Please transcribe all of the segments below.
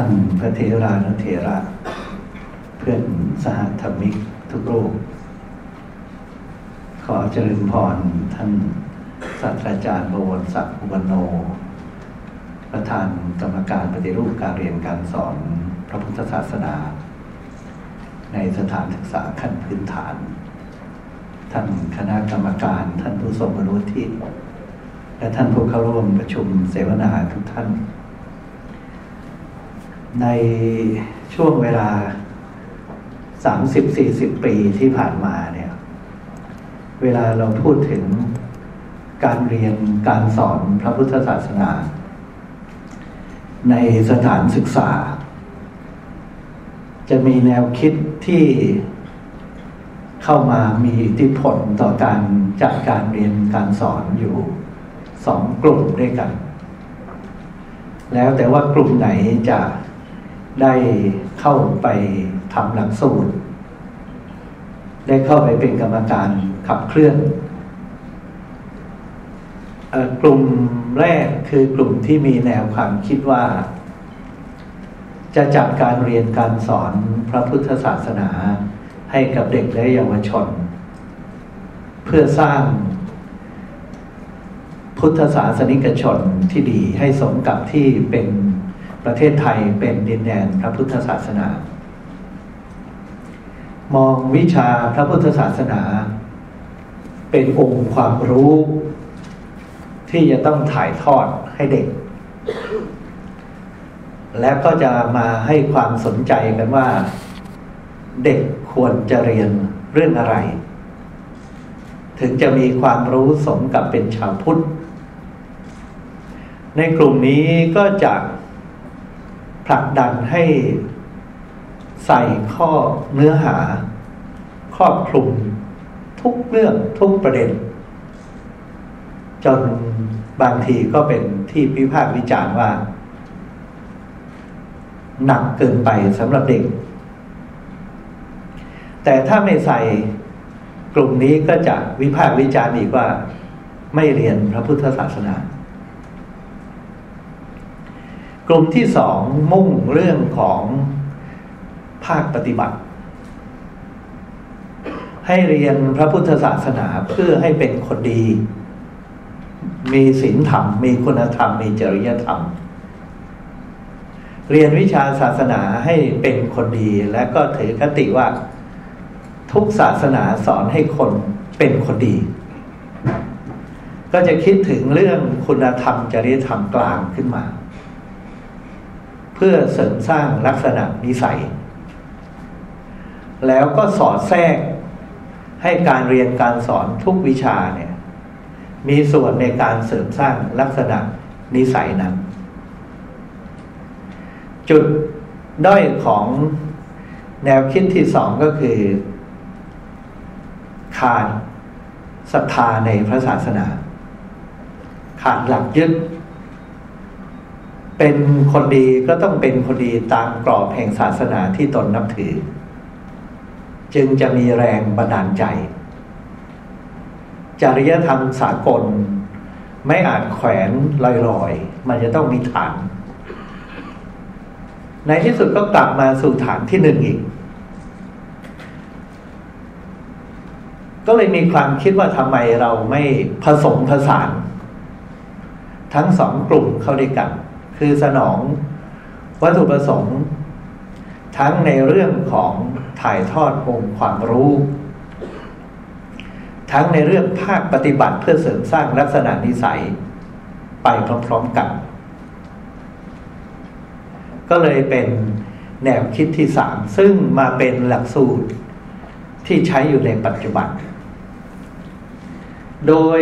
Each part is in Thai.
ท่านพระเทรานุเทระ เพื่อนสหธรรมิกทุกรูปขอเจริญพรท่านศาสตราจารย์บวรศักดิ์อุบลโน ประธานกรรมการปฏิรูปการเรียนการสอนพระพุทธศาสนา ในสถานศึกษาขั้นพื้นฐาน ท่านคณะกรรมการท่านผู้ทรงคุณวุฒิและท่านผู้เข้าร่วมประชุมเสวนาทุกท่าน ในช่วงเวลา30-40ปีที่ผ่านมาเนี่ย เวลาเราพูดถึงการเรียนการสอนพระพุทธศาสนา ในสถานศึกษา จะมีแนวคิดที่เข้ามามีอิทธิพลต่อการจัดการเรียนการสอนอยู่สองกลุ่มด้วยกัน แล้วแต่ว่ากลุ่มไหนจะ ได้เข้าไปทำหลักสูตร ได้เข้าไปเป็นกรรมการขับเคลื่อนกลุ่มแรกคือกลุ่มที่มีแนวความคิดว่า จะจัดการเรียนการสอนพระพุทธศาสนาให้กับเด็กและเยาวชน เพื่อสร้างพุทธศาสนิกชนที่ดีให้สมกับที่เป็น ประเทศไทยเป็นดินแดนพระพุทธศาสนา มองวิชาพระพุทธศาสนา เป็นองค์ความรู้ ที่จะต้องถ่ายทอดให้เด็ก และก็จะมาให้ความสนใจกันว่า เด็กควรจะเรียนเรื่องอะไร ถึงจะมีความรู้สมกับเป็นชาวพุทธในกลุ่มนี้ก็จะ ผลักดันให้ใส่ข้อเนื้อหา ครอบคลุมทุกเรื่องทุกประเด็น จนบางทีก็เป็นที่พิพากษ์วิจารณ์ว่า หนักเกินไปสำหรับเด็ก แต่ถ้าไม่ใส่กลุ่มนี้ก็จะวิพากษ์วิจารณ์อีกว่า ไม่เรียนพระพุทธศาสนา กลุ่มที่สองมุ่งเรื่องของภาคปฏิบัติ ให้เรียนพระพุทธศาสนาเพื่อให้เป็นคนดี มีศีลธรรม มีคุณธรรม มีจริยธรรม เรียนวิชาศาสนาให้เป็นคนดี และก็ถือคติว่าทุกศาสนาสอนให้คนเป็นคนดี ก็จะคิดถึงเรื่องคุณธรรมจริยธรรมกลางขึ้นมา เพื่อเสริมสร้างลักษณะนิสัย แล้วก็สอดแทรกให้การเรียนการสอนทุกวิชาเนี่ย มีส่วนในการเสริมสร้างลักษณะนิสัยนั้น จุดด้อยของแนวคิดที่สองก็คือขาดศรัทธาในพระศาสนา ขาดหลักยึด เป็นคนดีก็ต้องเป็นคนดีตามกรอบแห่งศาสนาที่ตนนับถือ จึงจะมีแรงบันดาลใจ จริยธรรมสากล ไม่อาจแขวนลอยๆ มันจะต้องมีฐาน ในที่สุดก็กลับมาสู่ฐานที่หนึ่งอีก ก็เลยมีความคิดว่าทำไมเราไม่ผสมผสาน ทั้งสองกลุ่มเข้าด้วยกัน คือสนองวัตถุประสงค์ ทั้งในเรื่องของถ่ายทอดองค์ความรู้ ทั้งในเรื่องภาคปฏิบัติเพื่อเสริมสร้างลักษณะนิสัยไปพร้อมๆกัน ก็เลยเป็นแนวคิดที่สามซึ่งมาเป็นหลักสูตรที่ใช้อยู่ในปัจจุบัน โดย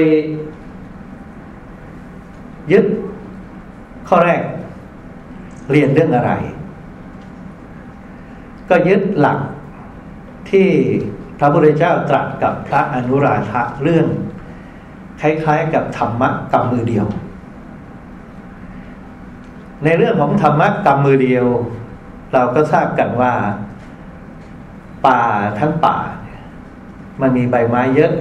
ยึด ข้อแรก เรียนเรื่องอะไร ก็ยึดหลักที่พระพุทธเจ้าตรัสกับพระอนุราชะเรื่อง คล้าย ๆ กับธรรมะกำมือเดียว ในเรื่องของธรรมะกำมือเดียว เราก็ทราบกันว่า ป่าทั้งป่า มันมีใบไม้เยอะ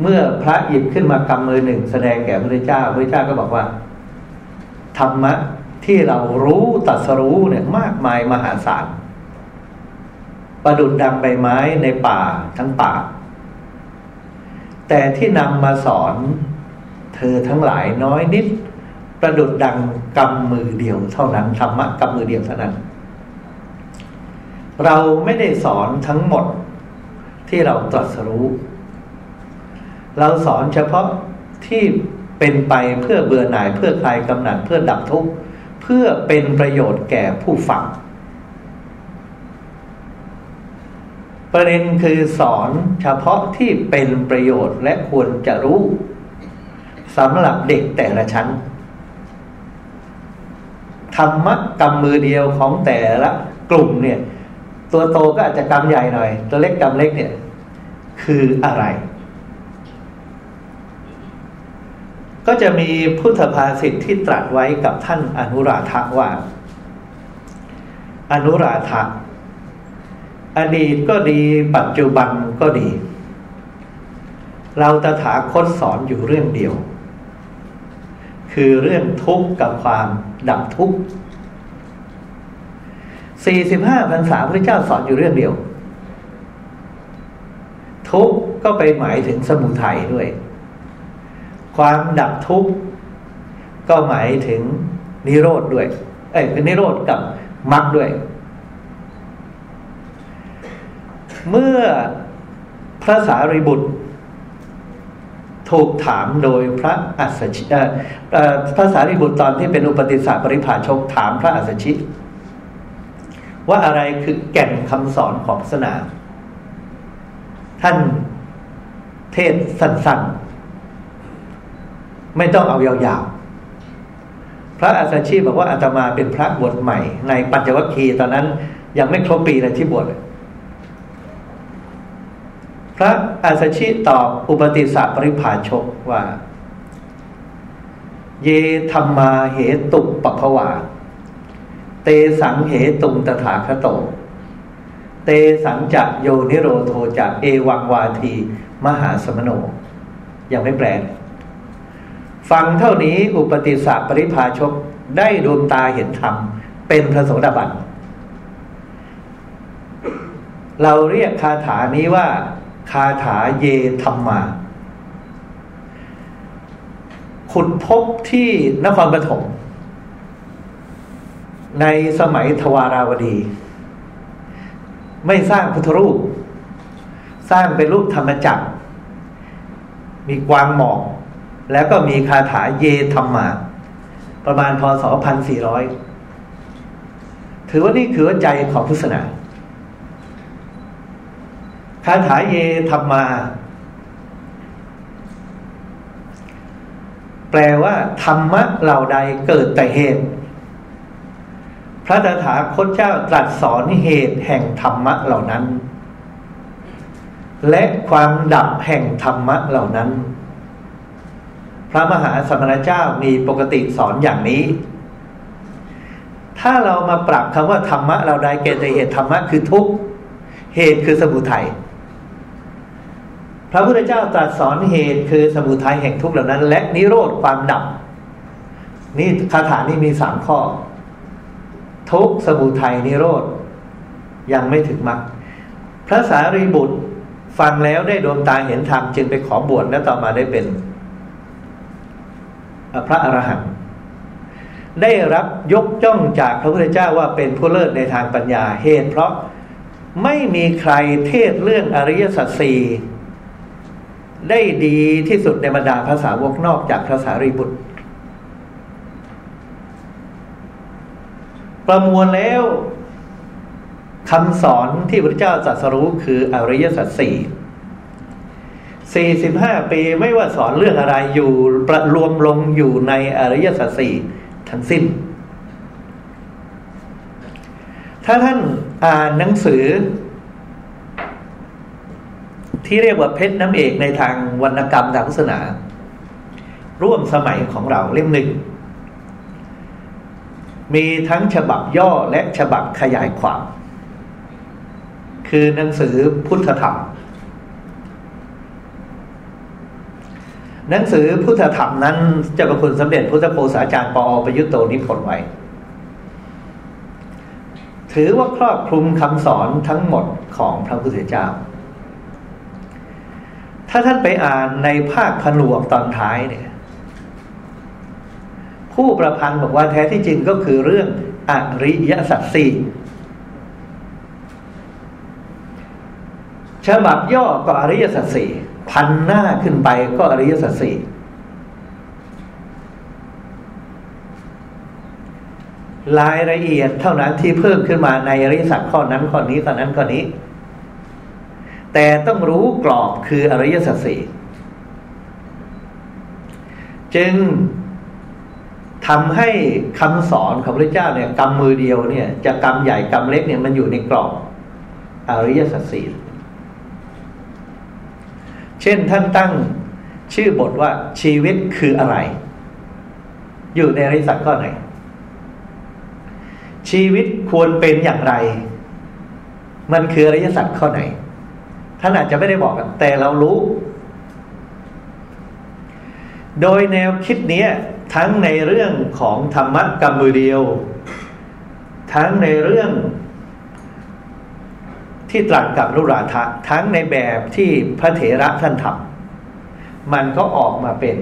เมื่อพระหยิบขึ้นมากำมือหนึ่งแสดงแก่พระพุทธเจ้าพระพุทธเจ้าก็บอกว่า ธรรมะที่เรารู้ตัดสรู้เนี่ยมากมายมหาศาลประดุดดังใบไม้ในป่าทั้งป่า แต่ที่นำมาสอน เธอทั้งหลายน้อยนิด ประดุดดังกำมือเดียวเท่านั้นธรรมะกำมือเดียวเท่านั้น เราไม่ได้สอนทั้งหมดที่เราตรัสรู้ เราสอนเฉพาะที่ เป็นไปเพื่อเบื่อหน่ายเพื่อคลายกำหนัดเพื่อดับทุกข์เพื่อเป็นประโยชน์แก่ผู้ฟังประเด็นคือสอนเฉพาะที่เป็นประโยชน์และควรจะรู้สำหรับเด็กแต่ละชั้น ธรรมะกำมือเดียวของแต่ละกลุ่มเนี่ย ตัวโตก็อาจจะกำใหญ่หน่อย ตัวเล็กกำเล็กเนี่ย คืออะไร ก็จะมีพุทธภาษิตที่ตรัสไว้กับท่านอนุราธะว่า อนุราธะอดีตก็ดีปัจจุบันก็ดี เราตถาคตสอนอยู่เรื่องเดียว คือเรื่องทุกข์กับความดับทุกข์สี่สิบห้าพรรษาพระเจ้าสอนอยู่เรื่องเดียว ทุกข์ก็ไปหมายถึงสมุทัยด้วย ความดับทุกข์ก็หมายถึงนิโรธด้วย เอ้ยเป็นนิโรธกับมรรคด้วย เมื่อพระสารีบุตร ถูกถามโดยพระอัสสชิพระสารีบุตรตอนที่เป็นอุปติสสะปริภาชกถามพระอัสสชิ ว่าอะไรคือแก่นคำสอนของศาสนา ท่านเทศสั้นๆ ไม่ต้องเอายาวๆ พระอัสสชิบอกว่าอาตมาเป็นพระบวชใหม่ ในปัญจวัคคีย์ตอนนั้น ยังไม่ครบปีเลยที่บวชพระอาสชิตอบอุปติสสะปริภาชกว่า เยธรรมาเหตุปปภวาเตสังเหตุงตถาคโต เตสังจะโยนิโรโทจะเอวังวาที มหาสมโนยังไม่แปล ฟังเท่านี้อุปติสสะปริภาชกได้ดวงตาเห็นธรรม เป็นพระโสดาบันเราเรียกคาถานี้ว่า คาถาเยธรรมา ขุดพบที่นครปฐมในสมัยทวาราวดี ไม่สร้างพุทธรูป สร้างเป็นรูปธรรมจักร มีกวางหมอก แล้วก็มีคาถาเยธรรมา ประมาณพศพันสี่ร้อยถือว่านี่คือใจของพุทธศาสนาคาถาเยธรรมา แปลว่า ธรรมะเหล่าใดเกิดแต่เหตุ พระตถาคตเจ้าตรัสสอนเหตุแห่งธรรมะเหล่านั้น และความดับแห่งธรรมะเหล่านั้น พระมหาสมณเจ้ามีปกติสอนอย่างนี้ ถ้าเรามาปรับคำว่าธรรมะ เราใดเกิดแต่เหตุธรรมะคือทุกเหตุคือสมุทัยพระพุทธเจ้าตรัสสอนเหตุคือสมุทัยแห่งทุกข์เหล่านั้น และนิโรธความดับ นี่คาถานี้มีสามข้อ ทุกสมุทัยนิโรธยังไม่ถึงมรรคพระสารีบุตรฟังแล้วได้ดวงตาเห็นธรรมจึงไปขอบวชและต่อมาได้เป็น พระอรหันต์ได้รับยกจ้องจากพระพุทธเจ้าว่าเป็นผู้เลิศในทางปัญญาเหตุ เพราะไม่มีใครเทศเรื่องอริยสัจสี่ได้ดีที่สุดในบรรดาภาษาวกนอกจากภาษารีบุตร ประมวลแล้วคำสอนที่พระเจ้าจัดสรู้คืออริยสัจสี่ สี่สิบห้าปีไม่ว่าสอนเรื่องอะไรอยู่ประรวมลงอยู่ในอริยสัจสี่ทั้งสิ้น ถ้าท่านอ่านหนังสือ ที่เรียกว่าเพชรน้ำเอกในทางวรรณกรรมทางศาสนา ร่วมสมัยของเราเล่มหนึ่ง มีทั้งฉบับย่อและฉบับขยายความ คือหนังสือพุทธธรรม หนังสือพุทธธรรมนั้นเจ้าพระคุณสมเด็จพุทธโฆษาจารย์ปอประยุตโตนิพนธ์ไว้ ถือว่าครอบคลุมคำสอนทั้งหมดของพระพุทธเจ้า ถ้าท่านไปอ่านในภาคผนวกตอนท้ายเนี่ย ผู้ประพันธ์บอกว่าแท้ที่จริงก็คือเรื่องอริยสัจสี่ฉบับย่อก็อริยสัจสี่ พันหน้าขึ้นไปก็อริยสัจสี่รายละเอียดเท่านั้นที่เพิ่มขึ้นมาในอริยสัจข้อนั้นข้อนี้ข้อนั้นข้อนี้ แต่ต้องรู้กรอบคืออริยสัจสี่จึงทำให้คำสอนของพระเจ้าเนี่ยกำมือเดียวเนี่ยจะกำใหญ่กำเล็กเนี่ยมันอยู่ในกรอบอริยสัจสี่ เช่นท่านตั้งชื่อบทว่าชีวิตคืออะไร อยู่ในอริสัจข้อไหน ชีวิตควรเป็นอย่างไร มันคืออริยสัจข้อไหน ท่านอาจจะไม่ได้บอกแต่เรารู้ โดยแนวคิดนี้ทั้งในเรื่องของธรรมะกรรมมือเดียว ทั้งในเรื่อง ที่ตรัสกับรุราทะทั้งในแบบที่พระเถระท่านทำมันก็ออกมาเป็น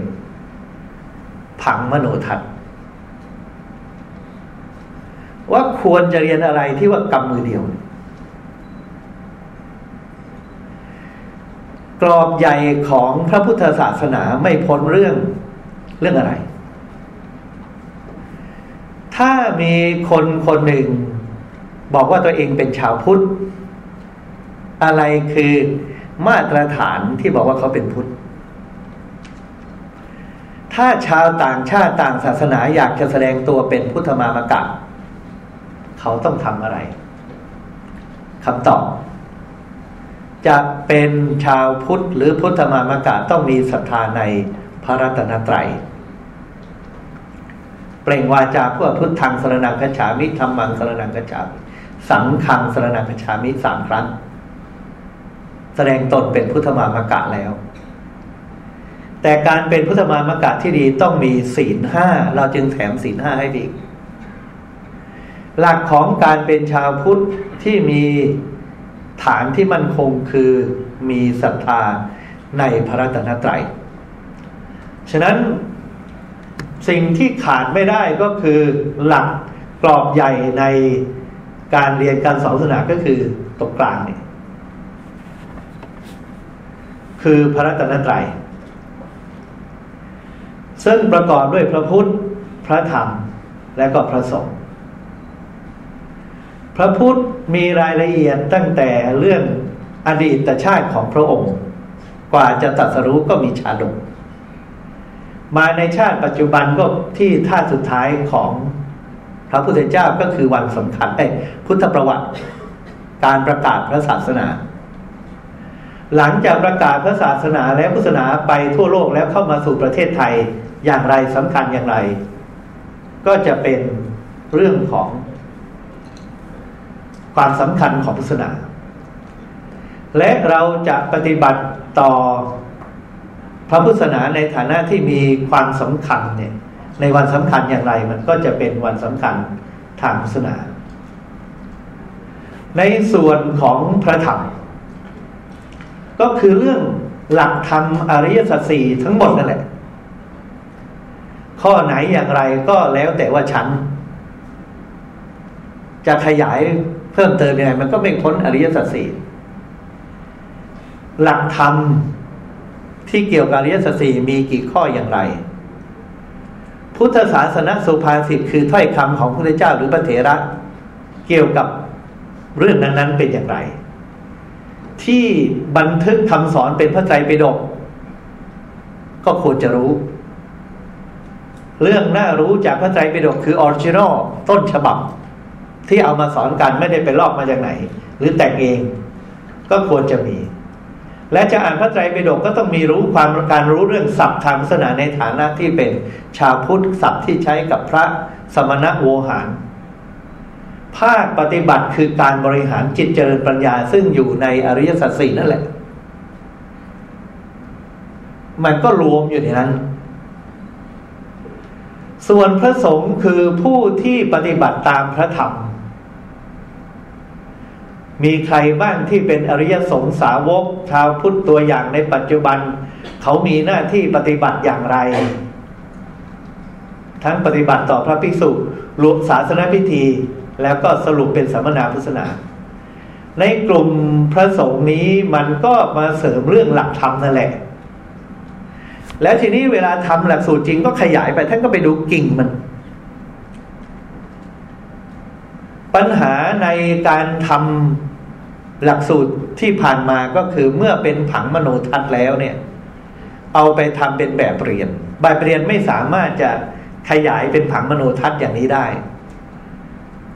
ผังมโนทัศน์ว่าควรจะเรียนอะไรที่ว่ากรรมมือเดียว กรอบใหญ่ของพระพุทธศาสนาไม่พ้นเรื่องเรื่องอะไร ถ้ามีคนคนหนึ่ง บอกว่าตัวเองเป็นชาวพุทธ อะไรคือมาตรฐานที่บอกว่าเขาเป็นพุทธ ถ้าชาวต่างชาติต่างศาสนาอยากจะแสดงตัวเป็นพุทธมามกะ เขาต้องทำอะไรคำตอบ จะเป็นชาวพุทธหรือพุทธมามกะต้องมีศรัทธาในพระรัตนตรัยเปล่งวาจาเพื่อพุทธังสรนังกัจฉามิธรรมังสรนังกัจฉามิสังฆังสรนังกัจฉามิสามครั้ง แสดงตนเป็นพุทธมามกะแล้ว แต่การเป็นพุทธมามกะที่ดีต้องมีศีลห้าเราจึงแถมศีลห้าให้ดีก หลักของการเป็นชาวพุทธที่มีฐานที่มั่นคงคือมีศรัทธาในพระรัตนตรัย ฉะนั้นสิ่งที่ขาดไม่ได้ก็คือหลักกรอบใหญ่ในการเรียนการสอนศาสนาก็คือตกกลางเนี่ย คือพระรัตนตรัย ซึ่งประกอบด้วยพระพุทธ พระธรรม และก็พระสงฆ์พระพุทธมีรายละเอียดตั้งแต่เรื่องอดีตชาติของพระองค์ กว่าจะตัดสรู้ก็มีชาดก มาในชาติปัจจุบันก็ที่ท่าสุดท้ายของพระพุทธเจ้าก็คือวันสำคัญไอ้พุทธประวัติ การประกาศพระศาสนา หลังจากประกาศพระศาสนาและพุทธศาสนาไปทั่วโลกแล้วเข้ามาสู่ประเทศไทยอย่างไรสำคัญอย่างไร ก็จะเป็นเรื่องของความสำคัญของพุทธศาสนา และเราจะปฏิบัติต่อพระพุทธศาสนาในฐานะที่มีความสำคัญเนี่ย ในวันสำคัญอย่างไร มันก็จะเป็นวันสำคัญทางพุทธศาสนา ในส่วนของพระธรรม ก็คือเรื่องหลักธรรมอริยสัจสี่ทั้งหมดนั่นแหละ ข้อไหนอย่างไรก็แล้วแต่ว่าฉัน จะขยายเพิ่มเติมยังไงมันก็ไม่พ้นอริยสัจสี่หลักธรรมที่เกี่ยวกับอริยสัจสี่มีกี่ข้ออย่างไร พุทธศาสนาสุภาษิตคือถ้อยคำของพระพุทธเจ้าหรือพระเถระ เกี่ยวกับเรื่องนั้นๆเป็นอย่างไร ที่บันทึกคำสอนเป็นพระไตรปิฎกก็ควรจะรู้ เรื่องน่ารู้จากพระไตรปิฎกคือ original ต้นฉบับ ที่เอามาสอนกันไม่ได้ไปลอกมาจากไหน หรือแต่งเอง ก็ควรจะมี และจะอ่านพระไตรปิฎกก็ต้องมีรู้ความการรู้เรื่องศัพท์ทางศาสนาในฐานะที่เป็นชาวพุทธศัพท์ที่ใช้กับพระสมณะโวหาร ภาคปฏิบัติคือการบริหารจิตเจริญปัญญา ซึ่งอยู่ในอริยสัจสี่นั่นแหละ มันก็รวมอยู่ในนั้น ส่วนพระสงฆ์คือผู้ที่ปฏิบัติตามพระธรรม มีใครบ้างที่เป็นอริยสงสาวก ชาวพุทธตัวอย่างในปัจจุบัน เขามีหน้าที่ปฏิบัติอย่างไร ทั้งปฏิบัติต่อพระภิกษุรวมศาสนาพิธี แล้วก็สรุปเป็นสัมมนาพุทธศาสนา ในกลุ่มพระสงฆ์นี้มันก็มาเสริมเรื่องหลักธรรมนั่นแหละ แล้วทีนี้เวลาทำหลักสูตรจริงก็ขยายไปท่านก็ไปดูกิ่งมัน ปัญหาในการทำหลักสูตรที่ผ่านมาก็คือเมื่อเป็นผังมโนทัศน์แล้วเนี่ย เอาไปทำเป็นแบบเรียนแบบเรียนไม่สามารถจะขยายเป็นผังมโนทัศน์อย่างนี้ได้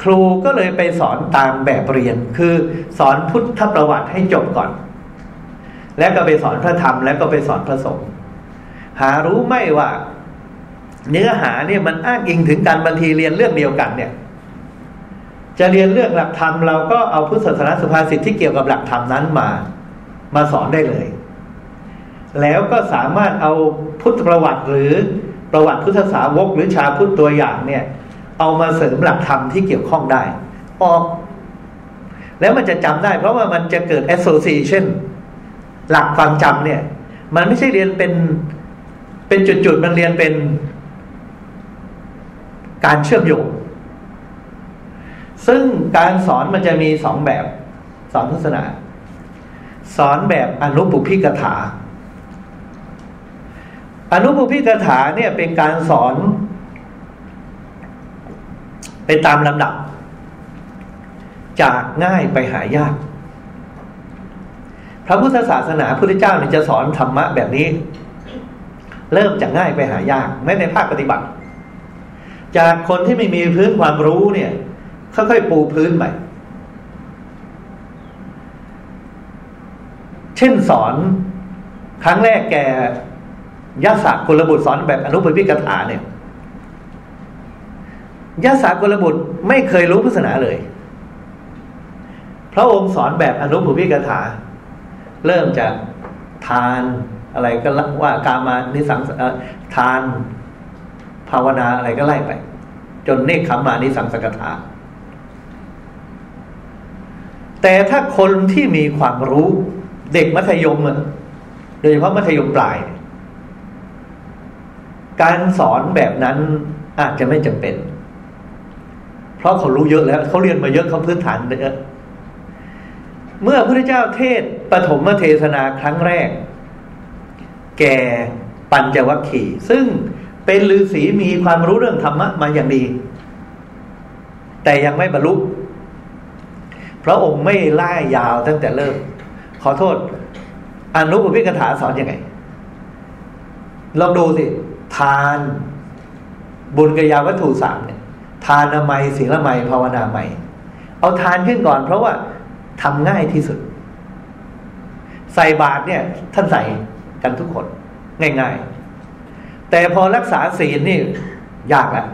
ครูก็เลยไปสอนตามแบบเรียน คือสอนพุทธประวัติให้จบก่อน แล้วก็ไปสอนพระธรรมแล้วก็ไปสอนพระสงฆ์หารู้ไหมว่า เนื้อหาเนี่ยมันอ้างอิงถึงการบันทีเรียนเรื่องเดียวกันเนี่ย จะเรียนเรื่องหลักธรรมเราก็เอาพุทธศาสนาสุภาษิตที่เกี่ยวกับหลักธรรมนั้นมา มาสอนได้เลย แล้วก็สามารถเอาพุทธประวัติหรือประวัติพุทธสาวกหรือชาพุทธตัวอย่างเนี่ย เอามาเสริมหลักธรรมที่เกี่ยวข้องได้ ออก แล้วมันจะจำได้ เพราะว่ามันจะเกิด association หลักความจำเนี่ย มันไม่ใช่เรียนเป็นเป็นจุดๆ มันเรียนเป็นการเชื่อมโยง ซึ่งการสอนมันจะมีสองแบบ สอนทธศนาสอนแบบอนุปุพิกถา อนุปุพิกถาเนี่ยเป็นการสอน เป็นตามลำดับ จากง่ายไปหายาก พระพุทธศาสนาพุทธเจ้าเนี่ยจะสอนธรรมะแบบนี้ เริ่มจากง่ายไปหายากแม้ในภาคปฏิบัติ จากคนที่ไม่มีพื้นความรู้เนี่ยค่อยๆปูพื้นใหม่เช่นสอนครั้งแรกแกยะสากุลบุตรสอนแบบอนุปพิกถาเนี่ย ยะสากุลบุตรไม่เคยรู้พุทธศาสนาเลย พระองค์สอนแบบอนุปพิกถา เริ่มจากทานอะไรก็ว่ากามานิสังทาน ภาวนาอะไรก็ไล่ไป จนเนคขมานิสังสกถาแต่ถ้าคนที่มีความรู้เด็กมัธยมโดยเฉพาะมัธยมปลาย การสอนแบบนั้นอาจจะไม่จำเป็น เพราะเขารู้เยอะแล้วเขาเรียนมาเยอะเขาพื้นฐานเยอะเมื่อพระพุทธเจ้าเทศปฐมเทศนาครั้งแรก แก่ปัญจวัคคีย์ซึ่งเป็นฤาษีมีความรู้เรื่องธรรมะมาอย่างดี แต่ยังไม่บรรลุพระองค์ไม่ไล่ยาวตั้งแต่เริ่ม ขอโทษ อนุปพิกถาสอนอยังไง ลองดูสิ ทาน บุญกยาวัตถุสามเนี่ย ทานนามัยศีละไมภาวนาไมัยเอาทานขึ้นก่อน เพราะว่าทำง่ายที่สุด ใส่บาตรเนี่ย ท่านใส่กันทุกคนง่ายๆ แต่พอรักษาศีลนี่ยากล้ว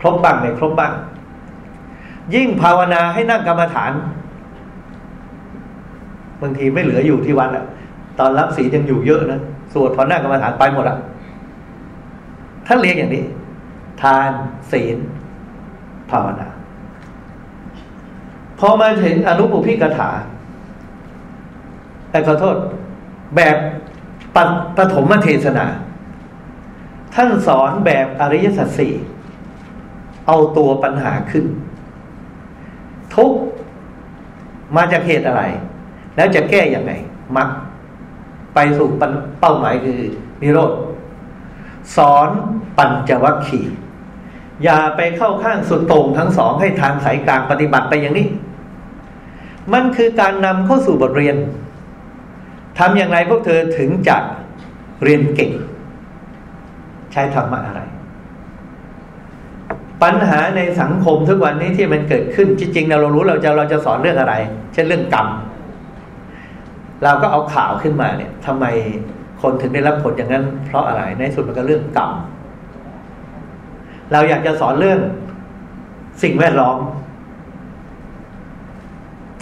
ครบบ้างไม่ครบบ้าง ยิ่งภาวนาให้นั่งกรรมฐาน บางทีไม่เหลืออยู่ที่วัดล้วตอนรับศีลยังอยู่เยอะนะสวดพอนั่งกรรมฐานไปหมดละท่านเรียกอย่างนี้ ทานศีล ภาวนา พอมาถึงอนุปุพิกถาแต่ขอโทษ แบบปปฐมเทศนา ท่านสอนแบบอริยสัจสี่เอาตัวปัญหาขึ้น ทุกมาจากเหตุอะไร แล้วจะแก้อย่างไรมักไปสู่เป้าหมายคือนิโรธสอนปัญจวัคคีย์ อย่าไปเข้าข้างสุดโต่งทั้งสองให้ทางสายกลางปฏิบัติไปอย่างนี้ มันคือการนำเข้าสู่บทเรียนทำอย่างไรพวกเธอถึงจะเรียนเก่ง ใช้ธรรมะอะไร ปัญหาในสังคมทุกวันนี้ที่มันเกิดขึ้นจริงๆเรารู้เราจะเราจะสอนเรื่องอะไร เช่นเรื่องกรรมเราก็เอาข่าวขึ้นมาเนี่ยทำไมคนถึงได้รับผลอย่างนั้น เพราะอะไรในสุดมันก็เรื่องกรรม เราอยากจะสอนเรื่องสิ่งแวดล้อม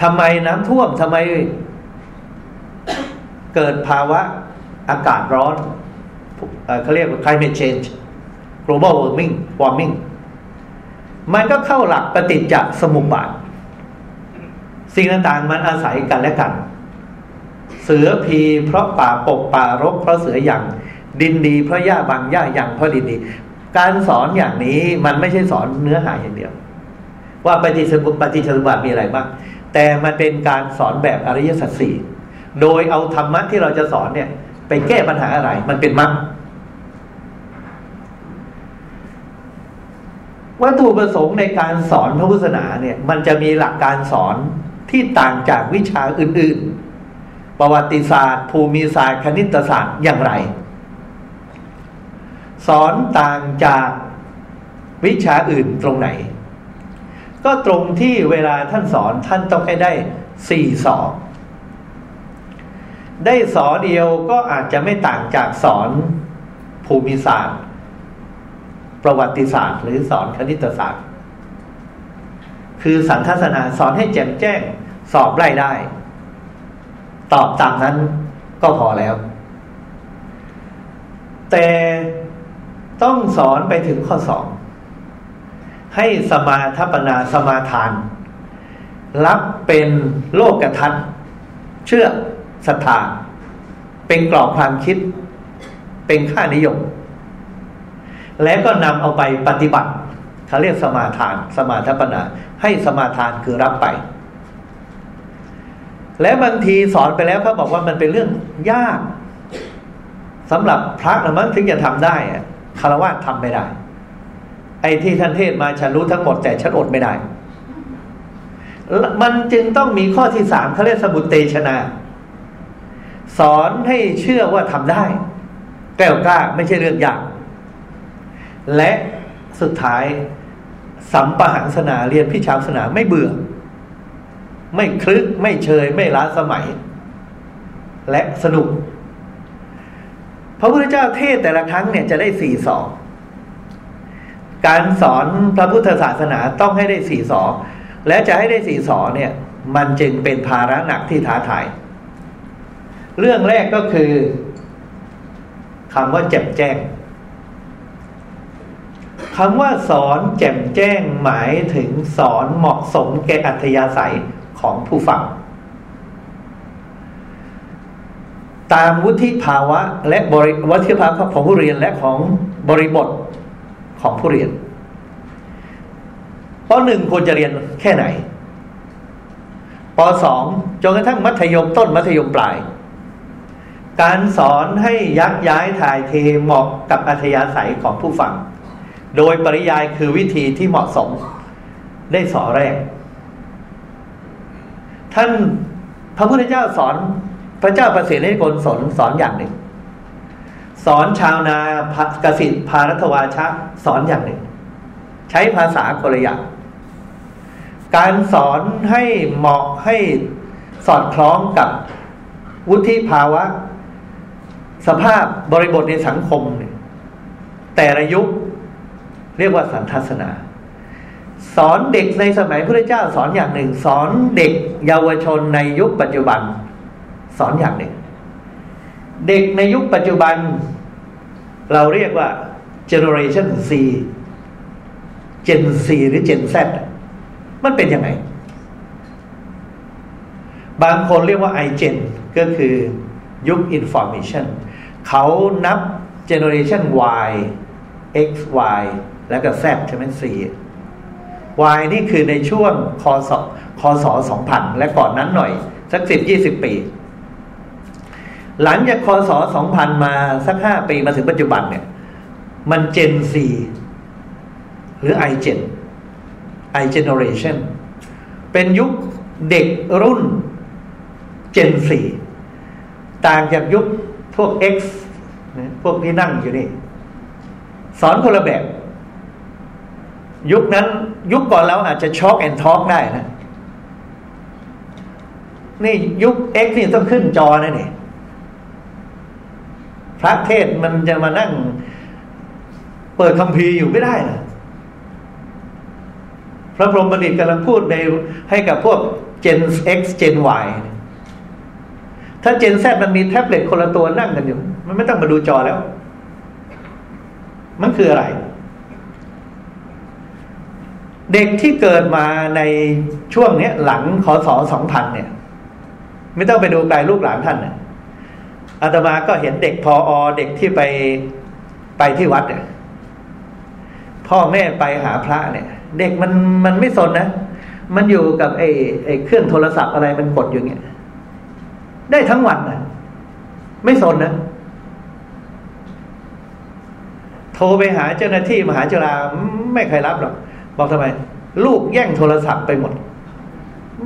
ทำไมน้ำท่วมทำไมเกิดภาวะอากาศร้อนเขาเรียกว่า climate change global warming warming มันก็เข้าหลักปฏิจจสมุปบาท สิ่งต่างๆมันอาศัยกันและกัน เสือพีเพราะป่าปกป่ารกเพราะเสืออย่าง ดินดีเพราะหญ้าบางหญ้าอย่างเพราะดินดี การสอนอย่างนี้มันไม่ใช่สอนเนื้อหาอย่างเดียว ว่าปฏิสมุปฏิสมุปบาทมีอะไรบ้างแต่มันเป็นการสอนแบบอริยสัจสี่โดยเอาธรรมะที่เราจะสอนเนี่ย ไปแก้ปัญหาอะไร มันเป็นมรรควัตถุประสงค์ในการสอนพระพุทธศาสนาเนี่ย มันจะมีหลักการสอนที่ต่างจากวิชาอื่น ๆ ประวัติศาสตร์ ภูมิศาสตร์ คณิตศาสตร์อย่างไร สอนต่างจากวิชาอื่นตรงไหน ก็ตรงที่เวลาท่านสอนท่านต้องให้ได้สี่สอได้สอเดียวก็อาจจะไม่ต่างจากสอนภูมิศาสตร์ ประวัติศาสตร์ หรือสอนคณิตศาสตร์ คือสันทัศนาสอนให้แจ่มแจ้ง สอบไล่ได้ ตอบตามนั้นก็พอแล้ว แต่ ต้องสอนไปถึงข้อสองให้สมาทปนาสมาทาน รับเป็นโลกกระทันเชื่อศรัทธาเป็นกรอบความคิด เป็นค่านิยม แล้วก็นำเอาไปปฏิบัติเขาเรียกสมาทาน สมาทปนา ให้สมาทานคือรับไป และบางทีสอนไปแล้วเขาบอกว่ามันเป็นเรื่องยากสำหรับพระนะมั้งถึงจะทำได้ คารวะทำไม่ได้ ไอ้ที่ท่านเทศมาฉันรู้ทั้งหมดแต่ฉันอดไม่ได้ มันจึงต้องมีข้อที่สามเขาเรียกสมุตเตชนา สอนให้เชื่อว่าทำได้ แก้วกล้าไม่ใช่เรื่องยาก และสุดท้ายสัมปหังสนาเรียนพิชาวสนาไม่เบื่อ ไม่คลึกไม่เชยไม่ล้าสมัย และสนุก พระพุทธเจ้าเทศแต่ละครั้งเนี่ยจะได้สี่สองการสอนพระพุทธศาสนาต้องให้ได้สี่สองและจะให้ได้สี่สอเนี่ย มันจึงเป็นภาระหนักที่ท้าทาย เรื่องแรกก็คือคำว่าแจ่มแจ้งคำว่าสอนแจ่มแจ้งหมายถึงสอนเหมาะสมแก่อัธยาศัยของผู้ฟัง ตามวุฒิภาวะ และบริวุฒิภาวะของผู้เรียนและของบริบทของผู้เรียนปหนึ่งควรจะเรียนแค่ไหนปสองจนกระทั่งมัธยมต้นมัธยมปลาย การสอนให้ยักย้ายถ่ายเทเหมาะกับอัธยาศัยของผู้ฟัง โดยปริยายคือวิธีที่เหมาะสมได้สอนแรก ท่านพระพุทธเจ้าสอน พระเจ้าประสิทธิ์ให้คนสอนสอนอย่างหนึ่ง สอนชาวนาเกษตรพารัตวาชะสอนอย่างหนึ่ง ใช้ภาษาคนละอย่างการสอนให้เหมาะให้สอดคล้องกับวุฒิภาวะ สภาพบริบทในสังคมเนี่ยแต่ละยุคเรียกว่าสันทัศนา สอนเด็กในสมัยพระเจ้าสอนอย่างหนึ่ง สอนเด็กเยาวชนในยุคปัจจุบัน สอนอย่างหนึ่ง เด็กในยุคปัจจุบัน เราเรียกว่า generation C Gen C หรือ Gen Z มันเป็นยังไง บางคนเรียกว่า iGen ก็คือยุค information เขานับ generation Y X Y แล้วก็ Z ใช่ไหม C Y นี่คือในช่วงคศคศ2000 และก่อนนั้นหน่อย สักสิบยี่สิบปี หลังจากคศ2000มาสักห้าปีมาถึงปัจจุบันเนี่ย มัน Gen C หรือ I Gen I Generation เป็นยุคเด็กรุ่น Gen 4ต่างจากยุคพวก X พวกที่นั่งอยู่นี่ สอนคนละแบบ ยุคนั้น ยุคก่อนเราอาจจะช็อกแอนท็อกได้นะ นี่ยุค X นี่ต้องขึ้นจอนะนี่ พระเทศมันจะมานั่ง เปิดคัมภีอยู่ไม่ได้นะพระพรหมบัณฑิตกำลังพูดในให้กับพวก Gen X Gen Y ถ้า Gen Z มันมีแท็บเล็ตคนละตัวนั่งกันอยู่ มันไม่ต้องมาดูจอแล้ว มันคืออะไร เด็กที่เกิดมาในช่วงนี้หลังคศสองพันเนี่ย ไม่ต้องไปดูไกลลูกหลานท่านเนี่ย อาตมาก็เห็นเด็กพออเด็กที่ไปไปที่วัดเนี่ยพ่อแม่ไปหาพระเนี่ย เด็กมันมันไม่สนนะ มันอยู่กับไอ้ไอ้เครื่องโทรศัพท์อะไรมันกดอยู่เงี้ยได้ทั้งวันนะไม่สนนะ โทรไปหาเจ้าหน้าที่มหาจุฬาไม่ใครรับหรอกบอกทำไม ลูกแย่งโทรศัพท์ไปหมด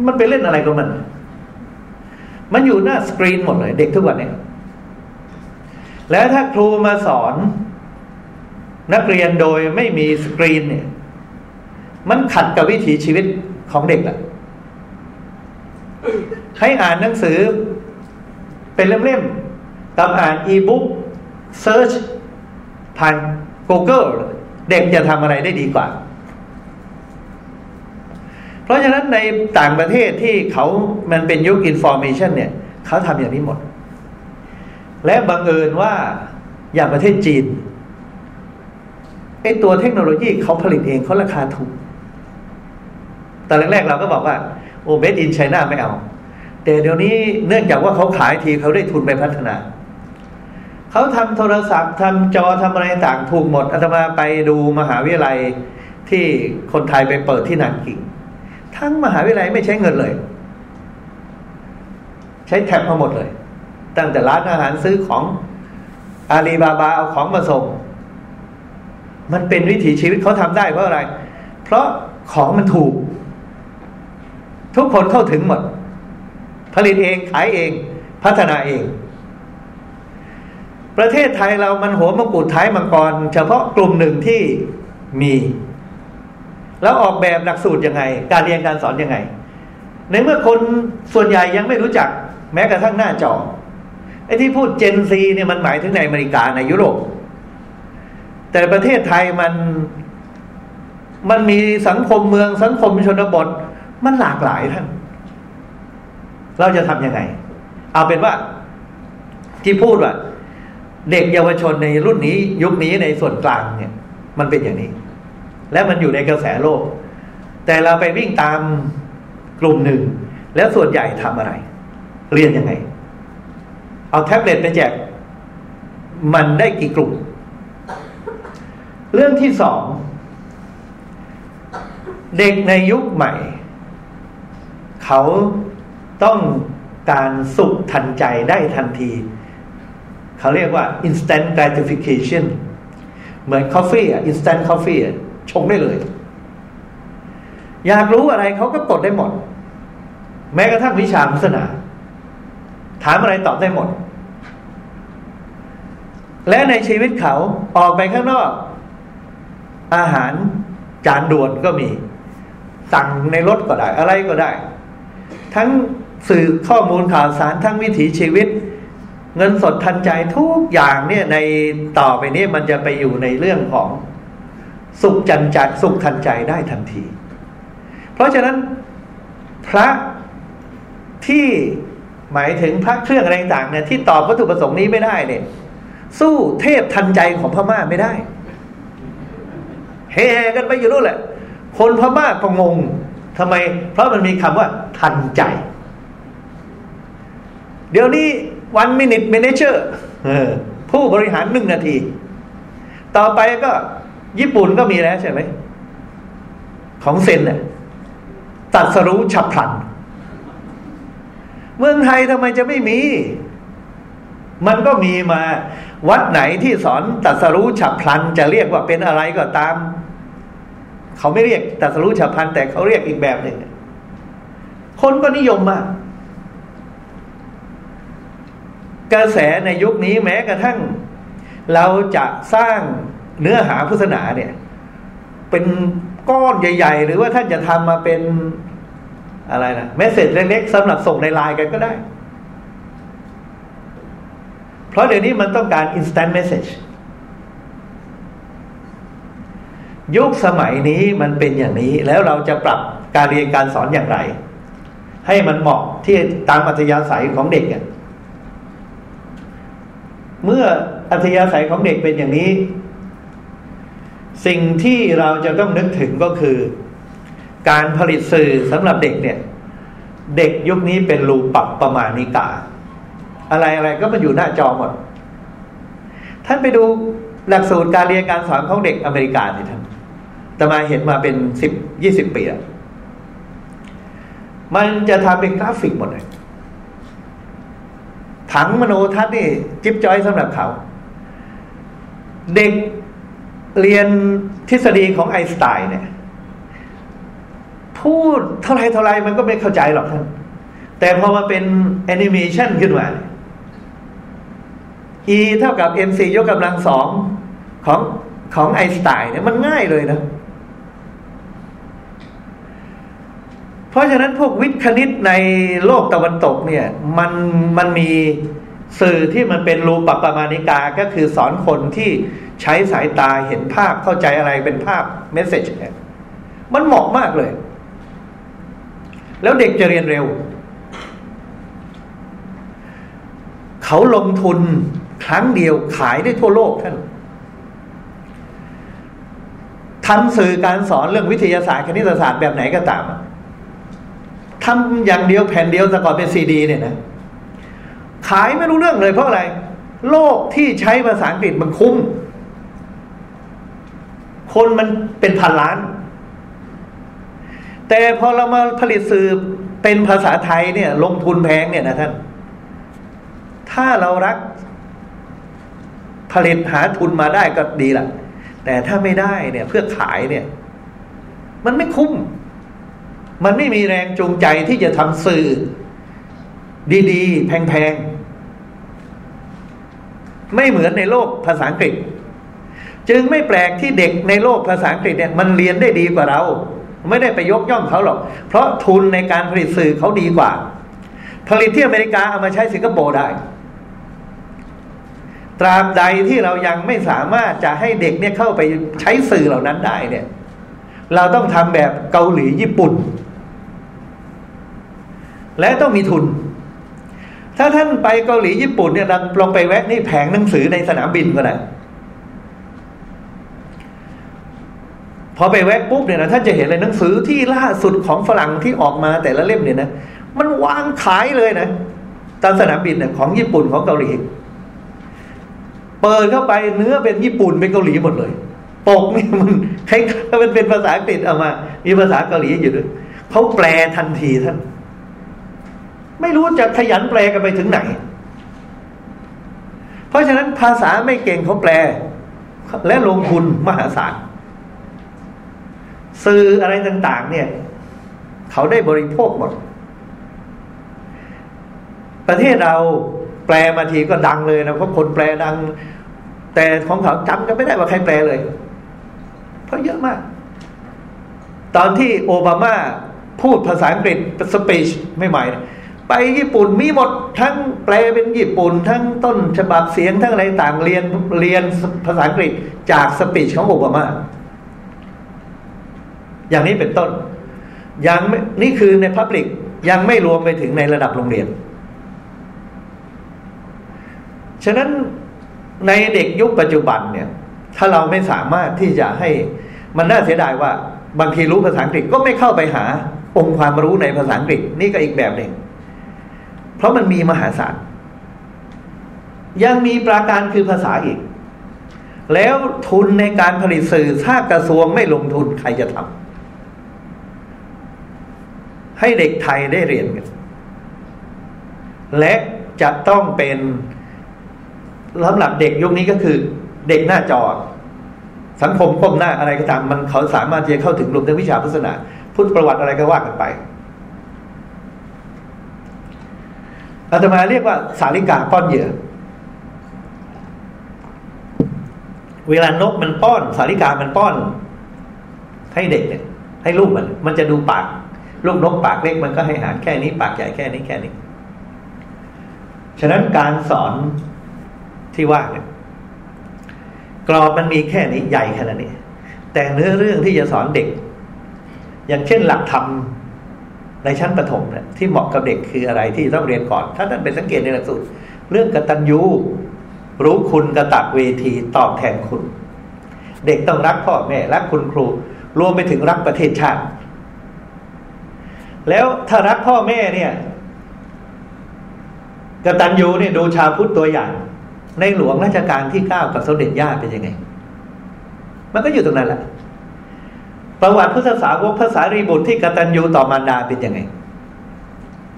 มันไปเล่นอะไรกับมัน มันอยู่หน้าสกรีนหมดเลย เด็กทุกวันเนี้ แล้วถ้าครูมาสอน นักเรียนโดยไม่มีสกรีนเนี่ย มันขัดกับวิถีชีวิตของเด็กแหละให้อ่านหนังสือเป็นเล่มๆกับอ่าน e-book search ผ่าน Google เด็กจะทำอะไรได้ดีกว่า เพราะฉะนั้นในต่างประเทศที่เขามันเป็นยุค information เนี่ย เขาทำอย่างนี้หมด และบังเอิญว่าอย่างประเทศจีนไอตัวเทคโนโลยีเขาผลิตเองเขาราคาถูกตอนแรกๆเราก็บอกว่าโอ้ made in China ไม่เอา แต่เดี๋ยวนี้เนื่องจากว่าเขาขายทีเขาได้ทุนไปพัฒนาเขาทำโทรศัพท์ทำจอทำอะไรต่างถูกหมดอาตมาไปดูมหาวิทยาลัยที่คนไทยไปเปิดที่นานกิ่งทั้งมหาวิทยาลัยไม่ใช้เงินเลย ใช้แท็บมาหมดเลย ตั้งแต่ร้านอาหารซื้อของอาลีบาบาเอาของมาส่ง มันเป็นวิถีชีวิตเขาทำได้เพราะอะไร เพราะของมันถูก ทุกคนเข้าถึงหมด ผลิตเองขายเอง พัฒนาเอง ประเทศไทยเรามันหัวมังกรท้ายมังกร เฉพาะกลุ่มหนึ่งที่มี แล้วออกแบบหลักสูตรยังไง การเรียนการสอนยังไง ในเมื่อคนส่วนใหญ่ยังไม่รู้จัก แม้กระทั่งหน้าจอ ไอ้ที่พูดเจนซีเนี่ยมันหมายถึงในอเมริกาในยุโรป แต่ประเทศไทยมันมันมีสังคมเมืองสังคมชนบท มันหลากหลายท่าน เราจะทำยังไง เอาเป็นว่า ที่พูดว่า เด็กเยาวชนในรุ่นนี้ ยุคนี้ในส่วนกลางเนี่ย มันเป็นอย่างนี้ และมันอยู่ในกระแสโลก แต่เราไปวิ่งตามกลุ่มหนึ่ง แล้วส่วนใหญ่ทำอะไร เรียนยังไง เอาแท็บเล็ตไปแจก มันได้กี่กลุ่ม เรื่องที่สอง เด็กในยุคใหม่ เขาต้องการสุขทันใจได้ทันที เขาเรียกว่า instant gratification เหมือน coffee อะ instant coffee ชงได้เลย อยากรู้อะไรเขาก็กดได้หมด แม้กระทั่งวิชาพุทธศาสนา ถามอะไรตอบได้หมด และในชีวิตเขาออกไปข้างนอก อาหารจานด่วนก็มี สั่งในรถก็ได้ อะไรก็ได้ ทั้งสื่อข้อมูลข่าวสารทั้งวิถีชีวิต เงินสดทันใจทุกอย่างเนี่ยในต่อไปนี้มันจะไปอยู่ในเรื่องของสุขจันใจสุขทันใจได้ทันที เพราะฉะนั้นพระที่หมายถึงพระเครื่องอะไรต่างเนี่ยที่ตอบวัตถุประสงค์นี้ไม่ได้เนี่ย สู้เทพทันใจของพม่าไม่ได้แห่กันไปอยู่นู่นแหละ คนพม่าก็งงทำไม เพราะมันมีคำว่า ทันใจ เดี๋ยวนี้วันมินิท m ม n เจอร์ผู้บริหารหนึ่งนาที ต่อไปก็ ญี่ปุ่นก็มีแล้วใช่ไหม ของเซนเนี่ยตัดสรู้ฉับพลัน เมืองไทยทำไมจะไม่มี มันก็มีมาวัดไหนที่สอนตัดสรู้ฉับพลัน จะเรียกว่าเป็นอะไรก็ตาม เขาไม่เรียกตัดสรู้ฉับพลัน แต่เขาเรียกอีกแบบหนึ่งคนก็นิยมมากกระแสในยุคนี้แม้กระทั่ง เราจะสร้างเนื้อหาพุทธศาสนาเนี่ย เป็นก้อนใหญ่ ๆ หรือว่าท่านจะทำมาเป็นอะไรนะเมสเซจเล็กๆสำหรับส่งในไลน์กันก็ได้ เพราะเดี๋ยวนี้มันต้องการ instant message ยุคสมัยนี้มันเป็นอย่างนี้แล้วเราจะปรับการเรียนการสอนอย่างไร ให้มันเหมาะที่ตามอัธยาศัยของเด็กเนี่ยเมื่ออัธยาศัยของเด็กเป็นอย่างนี้ สิ่งที่เราจะต้องนึกถึงก็คือ การผลิตสื่อสำหรับเด็กเนี่ย เด็กยุคนี้เป็นรูปรับประมาณนิกา อะไรอะไรก็มันอยู่หน้าจอหมด ท่านไปดูหลักสูตรการเรียนการสอนของเด็กอเมริกาสิท่านแต่มาเห็นมาเป็นสิบยี่สิบปีแล้วมันจะทำเป็นกราฟิกหมดเลยถังมโนทัศน์นี่จิ๊บจอยสำหรับเขา เด็กเรียนทฤษฎีของไอน์สไตน์เนี่ย พูดเท่าไรเท่าไรมันก็ไม่เข้าใจหรอกท่าน แต่พอมาเป็นแอนิเมชันขึ้นมา e เท่ากับ mc ยกกำลังสองของของไอน์สไตน์เนี่ยมันง่ายเลยนะ เพราะฉะนั้นพวกวิทย์คณิตในโลกตะวันตกเนี่ย มันมันมีสื่อที่มันเป็นรูปประมาณิกาก็คือสอนคนที่ใช้สายตาเห็นภาพเข้าใจอะไรเป็นภาพเมสเซจเนี่ยมันเหมาะมากเลย แล้วเด็กจะเรียนเร็ว เขาลงทุน ครั้งเดียวขายได้ทั่วโลกท่านทำสื่อการสอนเรื่องวิทยาศาสตร์คณิตศาสตร์แบบไหนก็ตามทำอย่างเดียวแผ่นเดียวแต่ก่อนเป็นซีดี เนี่ยนะขายไม่รู้เรื่องเลยเพราะอะไร โลกที่ใช้ภาษาอังกฤษมันคุ้ม คนมันเป็นพันล้าน แต่พอเรามาผลิตสื่อเป็นภาษาไทยเนี่ย ลงทุนแพงเนี่ยนะท่าน ถ้าเรารัก ผลิตหาทุนมาได้ก็ดีละแต่ถ้าไม่ได้เนี่ยเพื่อขายเนี่ย มันไม่คุ้ม มันไม่มีแรงจูงใจที่จะทำสื่อ ดีๆ แพงๆ ไม่เหมือนในโลกภาษาอังกฤษ จึงไม่แปลกที่เด็กในโลกภาษาอังกฤษเนี่ย มันเรียนได้ดีกว่าเรา ไม่ได้ไปยกย่องเขาหรอก เพราะทุนในการผลิตสื่อเขาดีกว่า ผลิตที่อเมริกาเอามาใช้สิงคโปร์ได้ ตราบใดที่เรายังไม่สามารถจะให้เด็กเนี่ยเข้าไปใช้สื่อเหล่านั้นได้เนี่ย เราต้องทำแบบเกาหลีญี่ปุ่น และต้องมีทุน ถ้าท่านไปเกาหลีญี่ปุ่นเนี่ยลองไปแวะนี่แผงหนังสือในสนามบินก็ได้พอไปแวะปุ๊บเนี่ยนะท่านจะเห็นเลยหนังสือที่ล่าสุดของฝรั่งที่ออกมาแต่ละเล่มเนี่ยนะมันวางขายเลยนะตามสนามบินเนี่ยของญี่ปุ่นของเกาหลี เปิดเข้าไปเนื้อเป็นญี่ปุ่นเป็นเกาหลีหมดเลย ปกนี่มันคล้ายๆมันเป็นภาษาอังกฤษเอามา มีภาษาเกาหลีอยู่ด้วยเขาแปลทันทีท่านไม่รู้จะขยันแปลกันไปถึงไหน เพราะฉะนั้นภาษาไม่เก่งเขาแปล และลงทุนมหาศาลสื่ออะไรต่าง ๆ เนี่ย เขาได้บริโภคหมด ประเทศเราแปลมาทีก็ดังเลยนะเพราะคนแปลดัง แต่ของเขาจำกันไม่ได้ว่าใครแปลเลย เพราะเยอะมาก ตอนที่โอบามาพูดภาษาอังกฤษสเปชไม่ใหม่ไปญี่ปุ่นมีหมดทั้งแปลเป็นญี่ปุ่น ทั้งต้นฉบับเสียงทั้งอะไรต่างเรียนเรียนภาษาอังกฤษจากสปีชของโอบามา อย่างนี้เป็นต้น ยังนี่คือในพับลิกยังไม่รวมไปถึงในระดับโรงเรียน ฉะนั้น ในเด็กยุคปัจจุบันเนี่ย ถ้าเราไม่สามารถที่จะให้มันน่าเสียดายว่า บางทีรู้ภาษาอังกฤษก็ไม่เข้าไปหาองค์ความรู้ในภาษาอังกฤษนี่ก็อีกแบบหนึ่ง เพราะมันมีมหาศาลยังมีปราการคือภาษาอีก แล้วทุนในการผลิตสื่อถ้ากระทรวงไม่ลงทุนใครจะทำให้เด็กไทยได้เรียนกันและจะต้องเป็น สำหรับเด็กยุคนี้ก็คือเด็กหน้าจอ สังคมก้มหน้าอะไรก็ตามมันเขาสามารถจะเข้าถึงรวมทั้งวิชาพุทธศาสนาพุทธประวัติอะไรก็ว่ากันไปอาตมาเรียกว่าสาลิกาป้อนเหยื่อ เวลานกมันป้อน สาลิกามันป้อน ให้เด็กเนี่ย ให้ลูกมัน มันจะดูปาก ลูกนกปากเล็กมันก็ให้หารแค่นี้ ปากใหญ่แค่นี้แค่นี้ ฉะนั้นการสอน ที่ว่าเนี่ยกรอบมันมีแค่นี้ใหญ่ขนาดนี้ แต่เนื้อเรื่องที่จะสอนเด็ก อย่างเช่นหลักธรรมในชั้นประถมเนี่ยที่เหมาะกับเด็กคืออะไรที่ต้องเรียนก่อน ถ้าท่านเป็นสังเกตในหลักสูตรเรื่องกตัญญูรู้คุณกระตักเวทีตอบแทนคุณ เด็กต้องรักพ่อแม่รักคุณครู รวมไปถึงรักประเทศชาติ แล้วถ้ารักพ่อแม่เนี่ยกตัญญูเนี่ยดูชาวพุทธตัวอย่าง ในหลวงราชการที่เก้ากับสมเด็จย่าเป็นยังไง มันก็อยู่ตรงนั้นแหละ ประวัติพุทธสาวกภาษารีบุตรที่กตัญญูต่อมารดาเป็นยังไง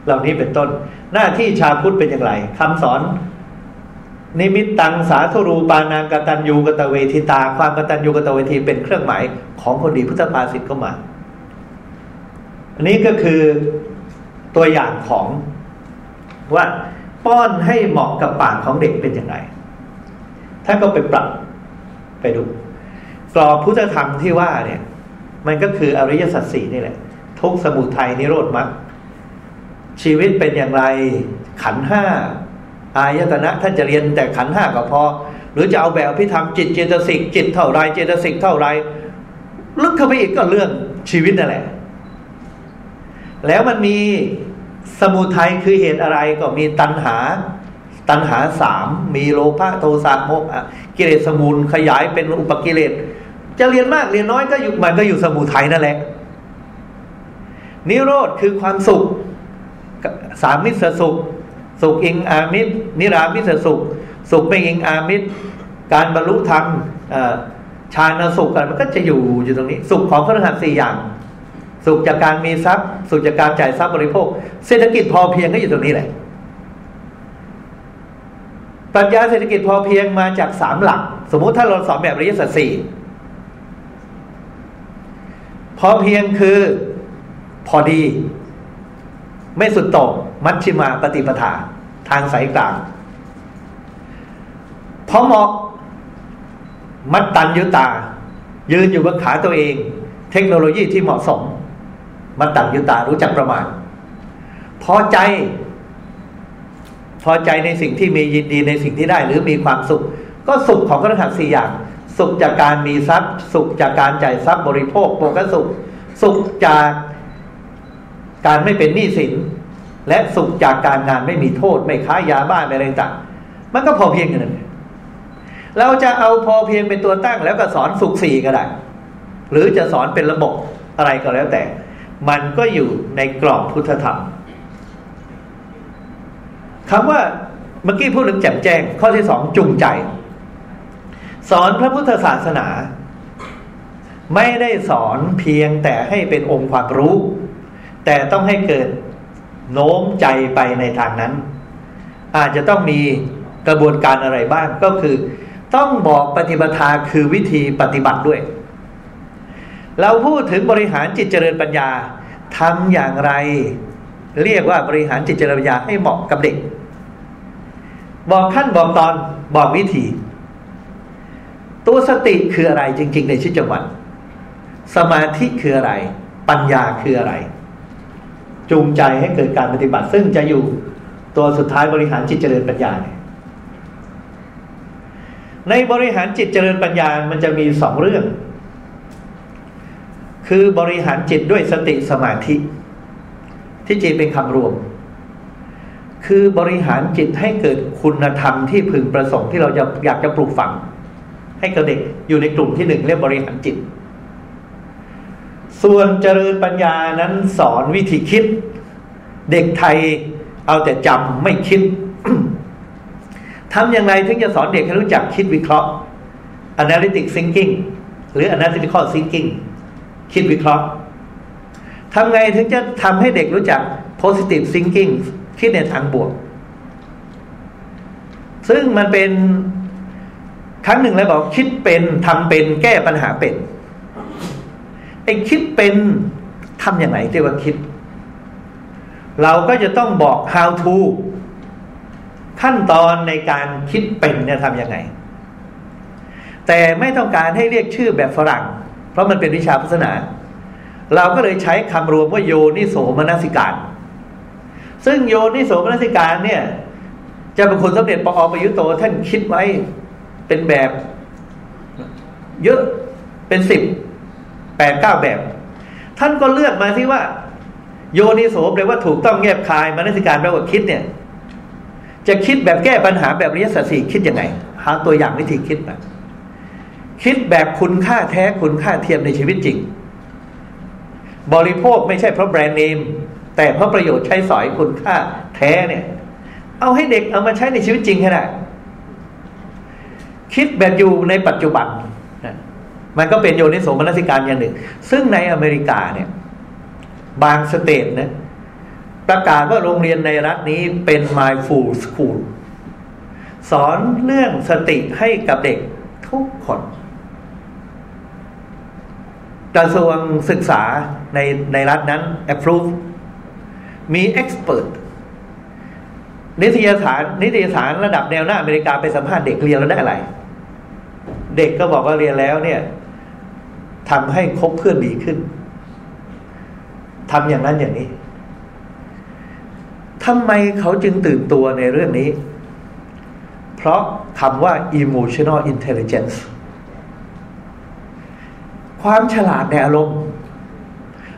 เหล่านี้เป็นต้น หน้าที่ชาวพุทธเป็นอย่างไรคำสอนนิมิตตังสาธุรูปานางกตัญญูกตเวทิตา ความกตัญญูกตเวทีเป็นเครื่องหมายของคนดีพุทธภาษิตก็มา อันนี้ก็คือตัวอย่างของว่า ป้อนให้เหมาะกับปากของเด็กเป็นยังไงท่านก็ไปปรับไปดู กรอบพุทธธรรมที่ว่าเนี่ย มันก็คืออริยสัจสี่นี่แหละ ทุกสมุทัยนิโรธมรรคชีวิตเป็นอย่างไรขันห้าอายตนะท่านจะเรียนแต่ขันห้าก็พอ หรือจะเอาแบบพิธรรมจิตเจตสิกจิตเท่าไรเจตสิกเท่าไรลึกเข้าไปอีกก็เรื่องชีวิตนั่นแหละ แล้วมันมี สมุทัยคือเหตุอะไรก็มีตัณหา ตัณหาสามมีโลภะโทสะโมหะกิเลสสมูลขยายเป็นอุปกิเลสจะเรียนมากเรียนน้อยก็อยู่มันก็อยู่สมุทัยนั่นแหละ นิโรธคือความสุข สามิสสุข สุขอิงอามิตรนิรามิสสุข สุขไม่อิงอามิตรการบรรลุธรรมฌานสุขกันมันก็จะอยู่อยู่ตรงนี้ สุขของพระรหัสสี่อย่าง สุขจากการมีทรัพย์ สุขจากการจ่ายทรัพย์บริโภค เศรษฐกิจพอเพียงก็อยู่ตรงนี้แหละปรัชญาเศรษฐกิจพอเพียงมาจากสามหลัก สมมุติถ้าเราสอนแบบอริยสัจสี่พอเพียงคือพอดี ไม่สุดโต่งมัชชิมาปฏิปทา ทางสายกลาง พอเหมาะมัดตันยุตา ยืนอยู่บนขาตัวเอง เทคโนโลยีที่เหมาะสม มันตังยุตารู้จักประมาณ พอใจ พอใจในสิ่งที่มียินดีในสิ่งที่ได้หรือมีความสุข ก็สุขของกระหัสสี่อย่าง สุขจากการมีทรัพย์ สุขจากการจ่ายทรัพย์บริโภคโภกสุข สุขจากการไม่เป็นหนี้สิน และสุขจากการงานไม่มีโทษ ไม่ค้ายาบ้าอะไรต่างมันก็พอเพียงกันนั่นเราจะเอาพอเพียงเป็นตัวตั้งแล้วก็สอนสุขสี่ก็ได้ หรือจะสอนเป็นระบบอะไรก็แล้วแต่ มันก็อยู่ในกรอบพุทธธรรมคำว่าเมื่อกี้พูดถึงแจ่มแจ้ง ข้อที่สองจูงใจ สอนพระพุทธศาสนา ไม่ได้สอนเพียงแต่ให้เป็นองค์ความรู้ แต่ต้องให้เกิดโน้มใจไปในทางนั้น อาจจะต้องมีกระบวนการอะไรบ้างก็คือ ต้องบอกปฏิบัติคือวิธีปฏิบัติด้วย เราพูดถึงบริหารจิตเจริญปัญญาทำอย่างไร เรียกว่าบริหารจิตเจริญปัญญาให้เหมาะกับเด็ก บอกขั้นบอกตอนบอกวิธี ตัวสติคืออะไรจริง ๆ ในชีวิตจวันสมาธิคืออะไร ปัญญาคืออะไร จูงใจให้เกิดการปฏิบัติ ซึ่งจะอยู่ตัวสุดท้ายบริหารจิตเจริญปัญญาในบริหารจิตเจริญปัญญา มันจะมีสองเรื่อง คือบริหารจิตด้วยสติสมาธิ ที่จริงเป็นคำรวม คือบริหารจิตให้เกิดคุณธรรมที่พึงประสงค์ที่เราจะอยากจะปลูกฝัง ให้กับเด็กอยู่ในกลุ่มที่หนึ่งเรียกบริหารจิต ส่วนเจริญปัญญานั้นสอนวิธีคิด เด็กไทยเอาแต่จำไม่คิดทำอย่างไรถึงจะสอนเด็กให้รู้จักคิดวิเคราะห์ analytic thinking หรือ analytical thinking คิดวิเคราะห์ทำไงถึงจะทำให้เด็กรู้จัก positive thinking คิดในทางบวก ซึ่งมันเป็นครั้งหนึ่งแล้วบอกคิดเป็นทำเป็น แก้ปัญหาเป็นไอ้คิดเป็นทำอย่างไรที่ว่าคิด เราก็จะต้องบอก how to ขั้นตอนในการคิดเป็นเนี่ยทำยังไง แต่ไม่ต้องการให้เรียกชื่อแบบฝรั่ง เพราะมันเป็นวิชาพุทธศาสนา เราก็เลยใช้คำรวมว่าโยนิโสมนสิการ ซึ่งโยนิโสมนสิการเนี่ย จะเป็นคนสมเด็จปอประยุโตท่านคิดไว้เป็นแบบ เยอะเป็นสิบแปดเก้าแบบ ท่านก็เลือกมาที่ว่า โยนิโสแปลว่าถูกต้องแยบคายมนสิการแปลว่าคิดเนี่ย จะคิดแบบแก้ปัญหาแบบริยสัจสี่คิดยังไง หาตัวอย่างวิธีคิดมา คิดแบบคุณค่าแท้คุณค่าเทียมในชีวิตจริง บริโภคไม่ใช่เพราะแบรนด์เนม แต่เพราะประโยชน์ใช้สอยคุณค่าแท้เนี่ย เอาให้เด็กเอามาใช้ในชีวิตจริงให้ได้คิดแบบอยู่ในปัจจุบันมันก็เป็นโยนิโสมนสิการอย่างหนึ่ง ซึ่งในอเมริกาเนี่ย บางสเตทนะประกาศว่าโรงเรียนในรัฐนี้เป็น mindful school สอนเรื่องสติให้กับเด็กทุกคน กระทรวงศึกษาในในรัฐนั้น approve มี expert นิตยสารนิตยสารระดับแนวหน้าอเมริกาไปสัมภาษณ์เด็กเรียนแล้วได้อะไร เด็กก็บอกว่าเรียนแล้วเนี่ยทำให้คบเพื่อนดีขึ้นทำอย่างนั้นอย่างนี้ทำไมเขาจึงตื่นตัวในเรื่องนี้ เพราะคำว่า emotional intelligence ความฉลาดในอารมณ์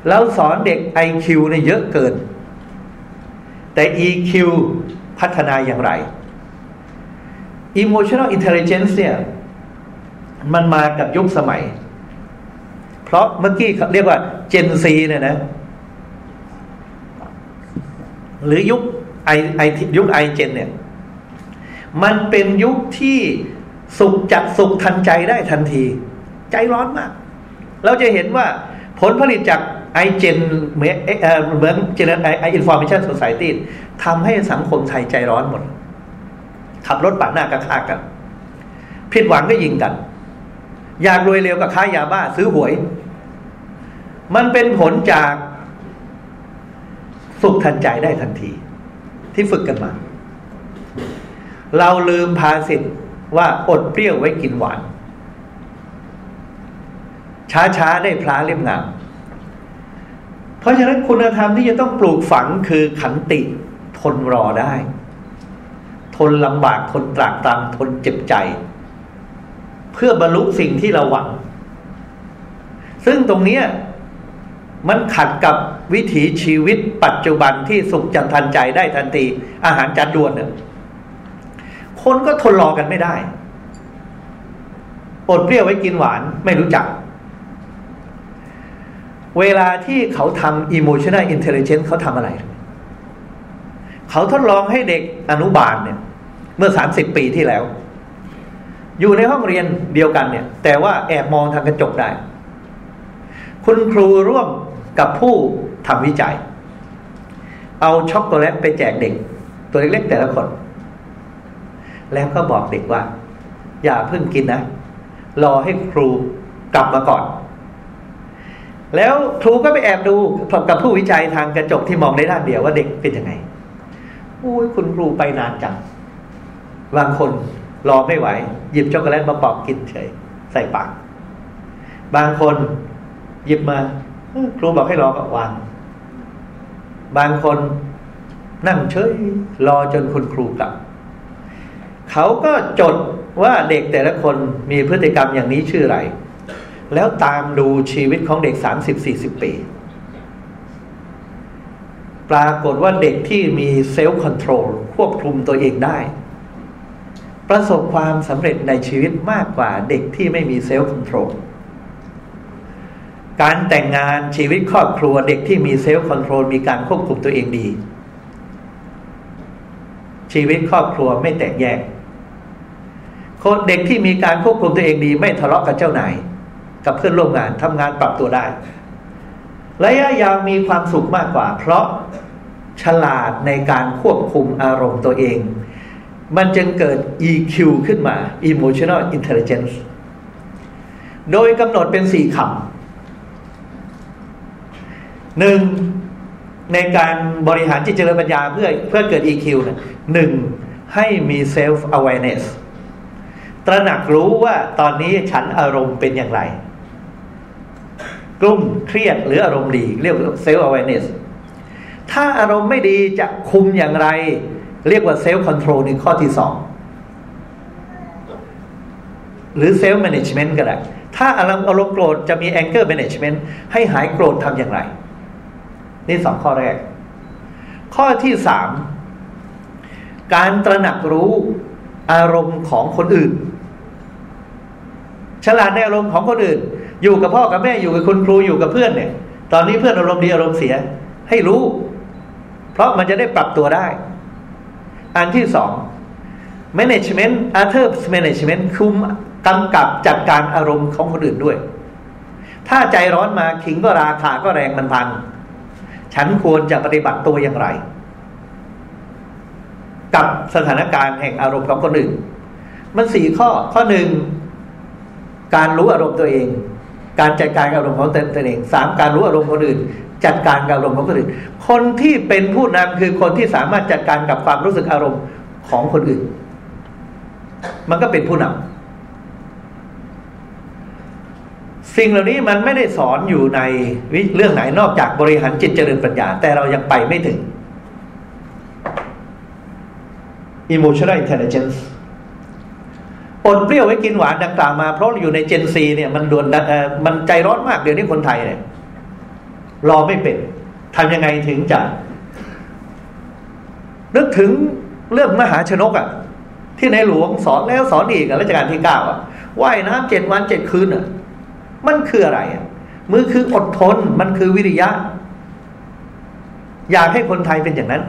เราสอนเด็ก IQ เนี่ยเยอะเกิน แต่ EQ พัฒนาอย่างไร emotional intelligence เนี่ย มันมากับยุคสมัย เพราะเมื่อกี้เรียกว่า Gen Z เนี่ยนะ หรือยุคไอไอยุคไอเจนเนี่ย มันเป็นยุคที่สุขจัดสุขทันใจได้ทันที ใจร้อนมาก เราจะเห็นว่าผลผลิตจาก iGen เหมือนเหมือน Gen I I information society ทำให้สังคมไทยใจร้อนหมด ขับรถปาดหน้าก็ฆ่ากัน ผิดหวังก็ยิงกัน อยากรวยเร็วก็ค้ายาบ้า ซื้อหวย มันเป็นผลจากสุขทันใจได้ทันที ที่ฝึกกันมา เราลืมภาษิตว่าอดเปรี้ยวไว้กินหวาน ช้าๆได้พลาเล่มงามเพราะฉะนั้นคุณธรรมที่จะต้องปลูกฝังคือขันติทนรอได้ ทนลำบากทนตรากตรำทนเจ็บใจ เพื่อบรรลุสิ่งที่เราหวัง ซึ่งตรงนี้มันขัดกับวิถีชีวิตปัจจุบันที่สุขจันทันใจได้ทันที อาหารจานด่วนเนี่ยคนก็ทนรอกันไม่ได้ อดเปรี้ยวไว้กินหวานไม่รู้จัก เวลาที่เขาทำ emotional intelligence เขาทำอะไร เขาทดลองให้เด็กอนุบาลเนี่ย เมื่อสามสิบปีที่แล้ว อยู่ในห้องเรียนเดียวกันเนี่ย แต่ว่าแอบมองทางกระจกได้ คุณครูร่วมกับผู้ทำวิจัย เอาช็อกโกแลตไปแจกเด็ก ตัวเล็กๆแต่ละคน แล้วก็บอกเด็กว่า อย่าเพิ่งกินนะ รอให้ครูกลับมาก่อน แล้วครูก็ไปแอบดูกับผู้วิจัยทางกระจกที่มองได้ด้านเดียวว่าเด็กเป็นยังไงโอ้ยคุณครูไปนานจังบางคนรอไม่ไหว หยิบช็อกโกแลตมาปอกกินเฉย ใส่ปาก บางคนหยิบมาครูบอกให้รอก็วางบางคนนั่งเฉยรอจนคุณครูกลับเขาก็จดว่าเด็กแต่ละคนมีพฤติกรรมอย่างนี้ชื่ออะไร แล้วตามดูชีวิตของเด็กสามสิบสี่สิบปี ปรากฏว่าเด็กที่มี self controlควบคุมตัวเองได้ ประสบความสำเร็จในชีวิตมากกว่าเด็กที่ไม่มี self control การแต่งงานชีวิตครอบครัวเด็กที่มี self control มีการควบคุมตัวเองดี ชีวิตครอบครัวไม่แตกแยกคนเด็กที่มีการควบคุมตัวเองดี ไม่ทะเลาะกับเจ้านาย กับเพื่อนร่วมงานทำงานปรับตัวได้ ระยะยาวมีความสุขมากกว่า เพราะฉลาดในการควบคุมอารมณ์ตัวเอง มันจึงเกิด EQ ขึ้นมา Emotional Intelligence โดยกำหนดเป็นสี่คำหนึ่งในการบริหารจิตเจริญปัญญาเพื่อเพื่อเกิด EQ นะหนึ่งให้มี self awareness ตระหนักรู้ว่าตอนนี้ฉันอารมณ์เป็นอย่างไร กลุ่มเครียดหรืออารมณ์ดี เรียก self awareness ถ้าอารมณ์ไม่ดีจะคุมอย่างไร เรียกว่า self control ในข้อที่สองหรือ self management ก็ได้ถ้าอารมณ์อารมณ์โกรธจะมี anger management ให้หายโกรธทำอย่างไร นี่สองข้อแรก ข้อที่สามการตระหนักรู้อารมณ์ของคนอื่น ฉลาดในอารมณ์ของคนอื่น อยู่กับพ่อกับแม่อยู่กับคุณครูอยู่กับเพื่อนเนี่ย ตอนนี้เพื่อนอารมณ์ดีอารมณ์เสีย ให้รู้ เพราะมันจะได้ปรับตัวได้ อันที่สอง management other management คุมกำกับจัดการอารมณ์ของคนอื่นด้วย ถ้าใจร้อนมาขิงก็ราคาก็แรงมันพัง ฉันควรจะปฏิบัติตัวอย่างไร กับสถานการณ์แห่งอารมณ์ของคนอื่น มันสี่ข้อข้อหนึ่งการรู้อารมณ์ตัวเอง การจัดการอารมณ์ของตนเองสามการรู้อารมณ์คนอื่น จัดการกับอารมณ์ของคนอื่น คนที่เป็นผู้นำคือคนที่สามารถจัดการกับความรู้สึกอารมณ์ของคนอื่น มันก็เป็นผู้นำสิ่งเหล่านี้มันไม่ได้สอนอยู่ในเรื่องไหนนอกจากบริหารจิตเจริญปัญญา แต่เรายังไปไม่ถึง emotional intelligence อดเปรี้ยวไว้กินหวานดังกล่าวมาเพราะอยู่ในเจนซีเนี่ยมันด่วนมันใจร้อนมากเดี๋ยวนี้คนไทยเนี่ยรอไม่เป็นทำยังไงถึงจะนึกถึงเรื่องมหาชนกอะ่ะ ที่ในหลวงสอนแล้วสอนอีกรัชกาลที่เก้าอะว่ายน้ำเจ็ดวันเจ็ดคืนอะ มันคืออะไรอะมือคืออดทนมันคือวิริยะ อยากให้คนไทยเป็นอย่างนั้น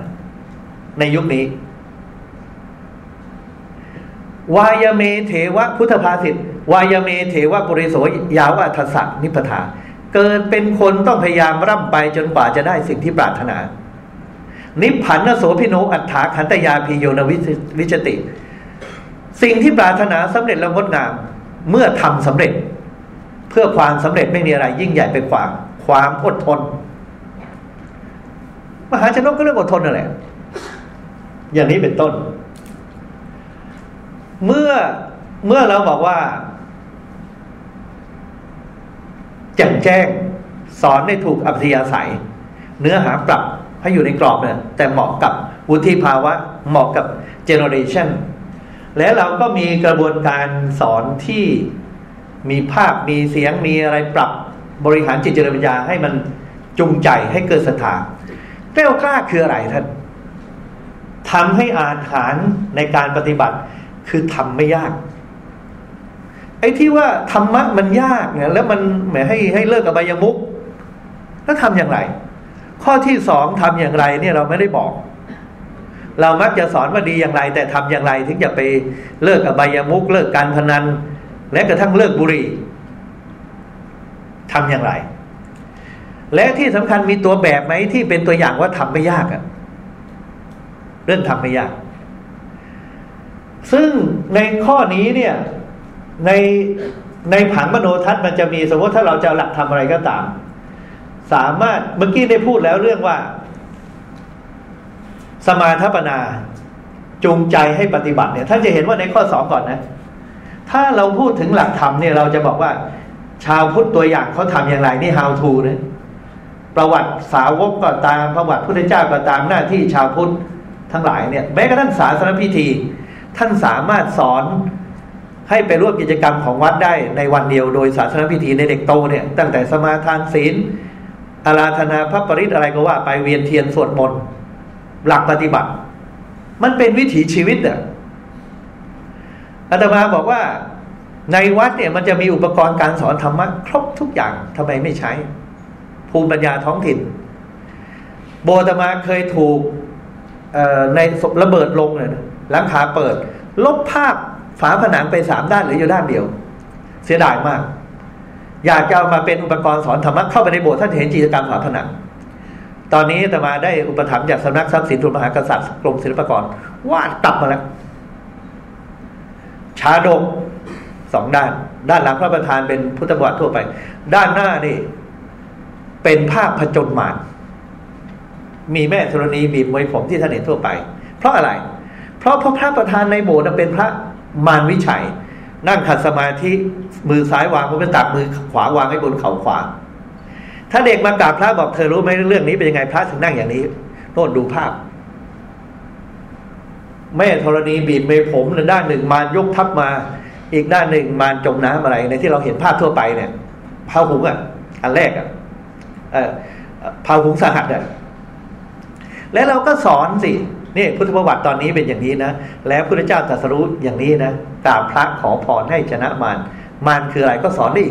ในยุคนี้ วายเมเถวะพุทธภาษิตวายเมเถวะปุริโสยาวะทัสสะนิพพาเกิดเป็นคนต้องพยายามร่ำไปจนกว่าจะได้สิ่งที่ปรารถนา นิพพันนโสพิโนอัฏฐาขันตยาพิโยนวิจติ สิ่งที่ปรารถนาสำเร็จแล้วงดงาม เมื่อทำสำเร็จ เพื่อความสำเร็จไม่มีอะไร ยิ่งใหญ่ไปกว่าความอดทน มหาชนกก็เรื่องอดทนนั่นแหละอย่างนี้เป็นต้น เมื่อเมื่อเราบอกว่าแจ่มแจ้ง สอนได้ถูกอัธยาศัย เนื้อหาปรับให้อยู่ในกรอบเนี่ยแต่เหมาะกับวุฒิภาวะ เหมาะกับเจเนอเรชันและเราก็มีกระบวนการสอนที่มีภาพมีเสียงมีอะไรปรับบริหารจิตเจริญปัญญาให้มันจูงใจให้เกิดศรัทธาแกล้วกล้าคืออะไรท่านทำให้อาหารในการปฏิบัติ คือทำไม่ยาก ไอ้ที่ว่าธรรมะมันยากเนี่ยแล้วมันแหมให้ให้เลิกกับใบยมุกแล้วทำอย่างไร ข้อที่สองทำอย่างไรเนี่ยเราไม่ได้บอก เรามักจะสอนว่าดีอย่างไร แต่ทำอย่างไรถึงจะไปเลิกกับใบยมุก เลิกการพนัน และกระทั่งเลิกบุหรี่ทำอย่างไร และที่สำคัญมีตัวแบบไหมที่เป็นตัวอย่างว่าทำไม่ยากอะเรื่องทำไม่ยาก ซึ่งในข้อนี้เนี่ยในในผังมโนทัศน์มันจะมีสมมติถ้าเราจะหลักทำอะไรก็ตาม สามารถเมื่อกี้ได้พูดแล้วเรื่องว่า สมาธปนา จูงใจให้ปฏิบัติเนี่ยท่านจะเห็นว่าในข้อสองก่อนนะ ถ้าเราพูดถึงหลักธรรมเนี่ยเราจะบอกว่า ชาวพุทธตัวอย่างเขาทำอย่างไรนี่ how to นะประวัติสาวกก็ตามประวัติพุทธเจ้าก็ตามหน้าที่ชาวพุทธทั้งหลายเนี่ยแม้กระทั่งศาสนพิธี ท่านสามารถสอนให้ไปร่วมกิจกรรมของวัดได้ในวันเดียวโดยศาสนพิธีในเด็กโตเนี่ย ตั้งแต่สมาทานศีลอาราธนาพระปริศอะไรก็ว่าไปเวียนเทียนสวดมนต์หลักปฏิบัติ มันเป็นวิถีชีวิตอะอาตมาบอกว่าในวัดเนี่ยมันจะมีอุปกรณ์การสอนธรรมะครบทุกอย่างทำไมไม่ใช้ ภูมิปัญญาท้องถิ่น โบตมาเคยถูกในระเบิดลงเนี่ย หลังคาเปิด ลบภาพฝาผนังไปสามด้านหรืออยู่ด้านเดียว เสียดายมาก อยากจะเอามาเป็นอุปกรณ์สอนธรรมะเข้าไปในโบสถ์ท่านเห็นจิตรกรรมฝาผนัง ตอนนี้แต่มาได้อุปถัมภ์จากสำนักทรัพย์สินทุนมหากษัตริย์กรมศิลปากรวาดตับมาแล้วชาดกสองด้าน ด้านหลังพระประธานเป็นพุทธบวชทั่วไป ด้านหน้านี่ เป็นภาพผจญมารมีแม่ธรณีบีบมวยผมที่ท่านเห็นทั่วไป เพราะอะไร เพราะพระพระประธานในโบสถ์เป็นพระมารวิชัย นั่งขัดสมาธิมือซ้ายวางพระเป็นตักมือขวาวางให้บนเข่าขวา ถ้าเด็กมากราบพระบอกเธอรู้ไหมเรื่องนี้เป็นยังไงพระถึงนั่งอย่างนี้โน่นดูภาพ แม่ธรณีบีบเมผมในด้านหนึ่งมารยกทับมา อีกด้านหนึ่งมารจมน้ำอะไร ในที่เราเห็นภาพทั่วไปเนี่ยพาหุงอะ อันแรกอะเออพาหุงสหัสอะแล้วเราก็สอนสิ นี่พุทธประวัติตอนนี้เป็นอย่างนี้นะ แล้วพระเจ้าตรัสรู้อย่างนี้นะกราบพระขอพรให้ชนะมารมารคืออะไรก็สอนได้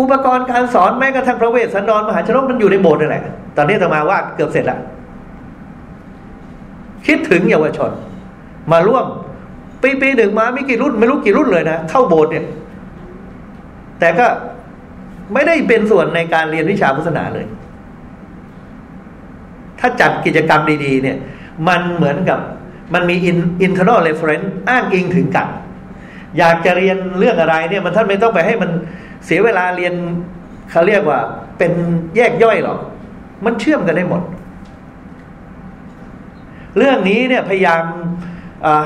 อุปกรณ์การสอนแม้กระทั่งพระเวสสันดรมหาชนกมันอยู่ในโบสถ์นั่นแหละ ตอนนี้จะมาว่าเกือบเสร็จแล้วคิดถึงเยาวชน มาร่วม ปีปีหนึ่งมาไม่กี่รุ่น ไม่รู้กี่รุ่นเลยนะเข้าโบสถ์เนี่ย แต่ก็ไม่ได้เป็นส่วนในการเรียนวิชาพุทธศาสนาเลย ถ้าจัดกิจกรรมดีๆ เนี่ย มันเหมือนกับมันมี internal reference อ้างอิงถึงกัน อยากจะเรียนเรื่องอะไรเนี่ย มันท่านไม่ต้องไปให้มันเสียเวลาเรียนเขาเรียกว่า เป็นแยกย่อยหรอก มันเชื่อมกันได้หมด เรื่องนี้เนี่ยพยายาม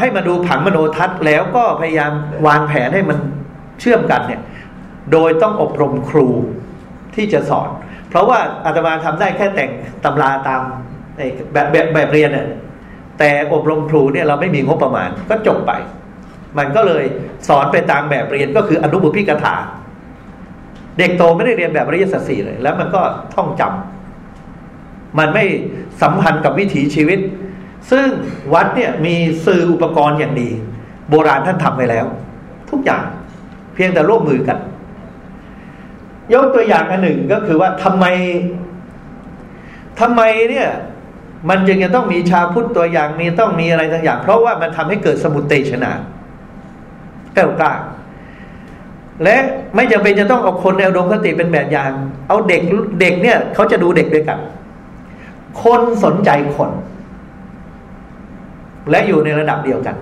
ให้มาดูผังมโนทัศน์ แล้วก็พยายามวางแผนให้มันเชื่อมกันเนี่ย โดยต้องอบรมครูที่จะสอน เพราะว่าอาตมาทำได้แค่แต่งตำราตามแบบแบบแบบเรียนเนี่ยแต่อบรมครูเนี่ยเราไม่มีงบประมาณก็จบไป มันก็เลยสอนไปตามแบบเรียนก็คืออนุบุพิกถา เด็กโตไม่ได้เรียนแบบอริยสัจสี่เลย แล้วมันก็ท่องจำมันไม่สัมพันธ์กับวิถีชีวิต ซึ่งวัดเนี่ยมีสื่ออุปกรณ์อย่างดี โบราณท่านทำไปแล้ว ทุกอย่างเพียงแต่ร่วมมือกัน ยกตัวอย่างอันหนึ่งก็คือว่าทำไมทำไมเนี่ย มันจึงจะต้องมีชาพุทธตัวอย่างมีต้องมีอะไรต่างอย่าง เพราะว่ามันทำให้เกิดสมุตเตชนาแก้วกล้าและไม่จำเป็นจะต้องเอาคนแนวดงคติเป็นแบบอย่าง เอาเด็กเด็กเนี่ยเขาจะดูเด็กด้วยกัน คนสนใจคน และอยู่ในระดับเดียวกัน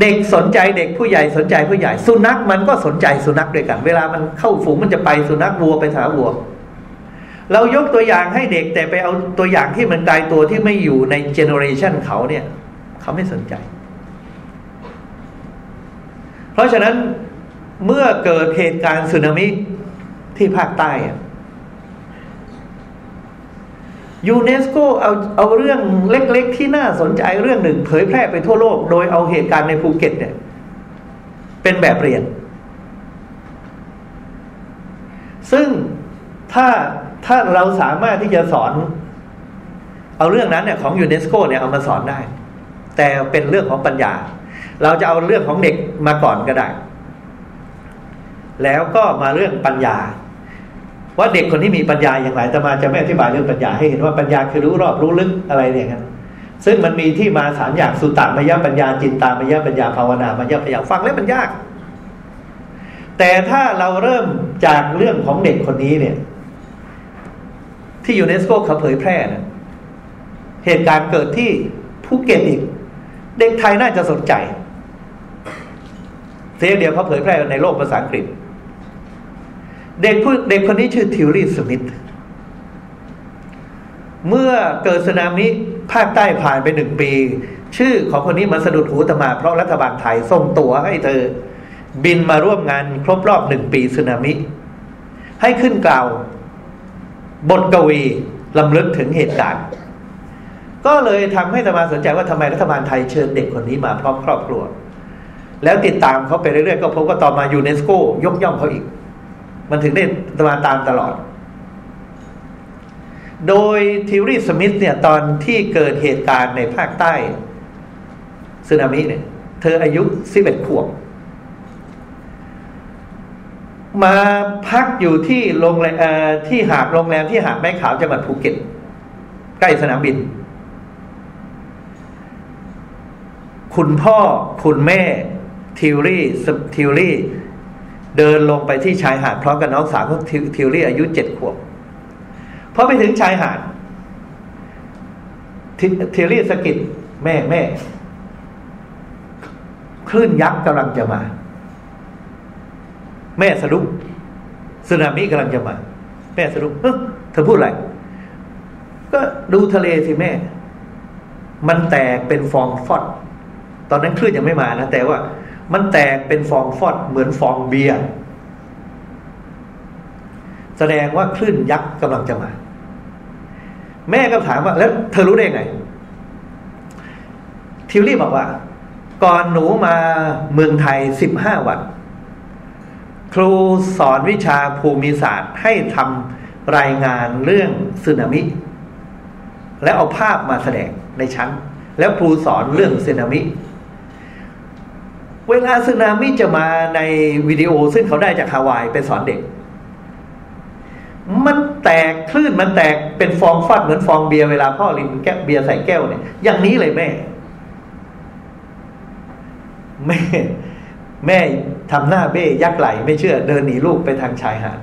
เด็กสนใจเด็กผู้ใหญ่สนใจผู้ใหญ่ สุนัขมันก็สนใจสุนัขด้วยกัน เวลามันเข้าฝูงมันจะไปสุนัขวัวไปหาวัว เรายกตัวอย่างให้เด็กแต่ไปเอาตัวอย่างที่มันตายตัวที่ไม่อยู่ใน generation เขาเนี่ย เขาไม่สนใจ เพราะฉะนั้นเมื่อเกิดเหตุการณ์สึนามิที่ภาคใต้ ยูเนสโกเอาเอาเรื่องเล็กๆ ที่น่าสนใจเรื่องหนึ่ง เผยแพร่ไปทั่วโลก โดยเอาเหตุการณ์ในภูเก็ตเนี่ย เป็นแบบเรียน ซึ่งถ้าถ้าเราสามารถที่จะสอน เอาเรื่องนั้นเนี่ยของยูเนสโกเนี่ยเอามาสอนได้ แต่เป็นเรื่องของปัญญา เราจะเอาเรื่องของเด็กมาก่อนก็ได้ แล้วก็มาเรื่องปัญญา ว่าเด็กคนที่มีปัญญาอย่างไรแต่มาจะไม่อธิบายเรื่องปัญญาให้เห็นว่าปัญญาคือรู้รอบรู้ลึกอะไรเนี่ยครับซึ่งมันมีที่มาสามอย่างสุตตามยปัญญาจินตามยปัญญาภาวนามยปัญญาฟังแล้วมันยาก แต่ถ้าเราเริ่มจากเรื่องของเด็กคนนี้เนี่ย ที่ยูเนสโกเขาเผยแพร่นะเหตุการณ์เกิดที่ภูเก็ตอีก เด็กไทยน่าจะสนใจเสียเดียวเขาเผยแพร่ในโลกภาษาอังกฤษ เด็กผู้เด็กคนนี้ชื่อทิลลี่ สมิธเมื่อเกิดสึนามิภาคใต้ผ่านไปหนึ่งปี ชื่อของคนนี้มาสะดุดหูอาตมา เพราะรัฐบาลไทยส่งตัวให้เธอ บินมาร่วมงานครบรอบหนึ่งปีสึนามิ ให้ขึ้นกล่าว บทกวีลำลึกถึงเหตุการณ์ ก็เลยทำให้ธรรมาสนใจว่าทำไมรัฐบาลไทยเชิญเด็กคนนี้มาพร้อมครอบครัว แล้วติดตามเขาไปเรื่อยๆก็พบว่าต่อมายูเนสโกยกย่องเขาอีก มันถึงได้มาตามตลอด โดยทิวรีสมิธเนี่ย ตอนที่เกิดเหตุการณ์ในภาคใต้สึนามิเนี่ย เธออายุสิบเอ็ดขวบ มาพักอยู่ที่โรงแรมที่หาดโรงแรมที่หาดไม้ขาวจังหวัดภูเก็ต ใกล้สนามบิน คุณพ่อคุณแม่ทิลลี่ทิลลี่ เดินลงไปที่ชายหาดพร้อมกับน้องสาวของทิลลี่อายุเจ็ดขวบพอไปถึงชายหาดทิลลี่สะกิดแม่แม่คลื่นยักษ์กำลังจะมา แม่สะดุ้งสึนามิกำลังจะมา แม่สะดุ้งเธอพูดอะไร ก็ดูทะเลสิแม่ มันแตกเป็นฟองฟอด ตอนนั้นคลื่นยังไม่มานะแต่ว่า มันแตกเป็นฟองฟอดเหมือนฟองเบียร์แสดงว่าคลื่นยักษ์กำลังจะมา แม่ก็ถามว่า แล้วเธอรู้ได้ไง ทิวลี่บอกว่า ก่อนหนูมาเมืองไทยสิบห้าวัน ครูสอนวิชาภูมิศาสตร์ให้ทำรายงานเรื่องสึนามิ และเอาภาพมาแสดงในชั้น แล้วครูสอนเรื่องสึนามิ เวลาสึนามิจะมาในวิดีโอซึ่งเขาได้จากฮาวายไปสอนเด็ก มันแตกคลื่นมันแตกเป็นฟองฟัดเหมือนฟองเบียร์เวลาพ่อรินแก้วเบียร์ใส่แก้วเนี่ยอย่างนี้เลยแม่ แม่ แม่ทำหน้าเบ้ยักไหลไม่เชื่อ เดินหนีลูกไปทางชายหาด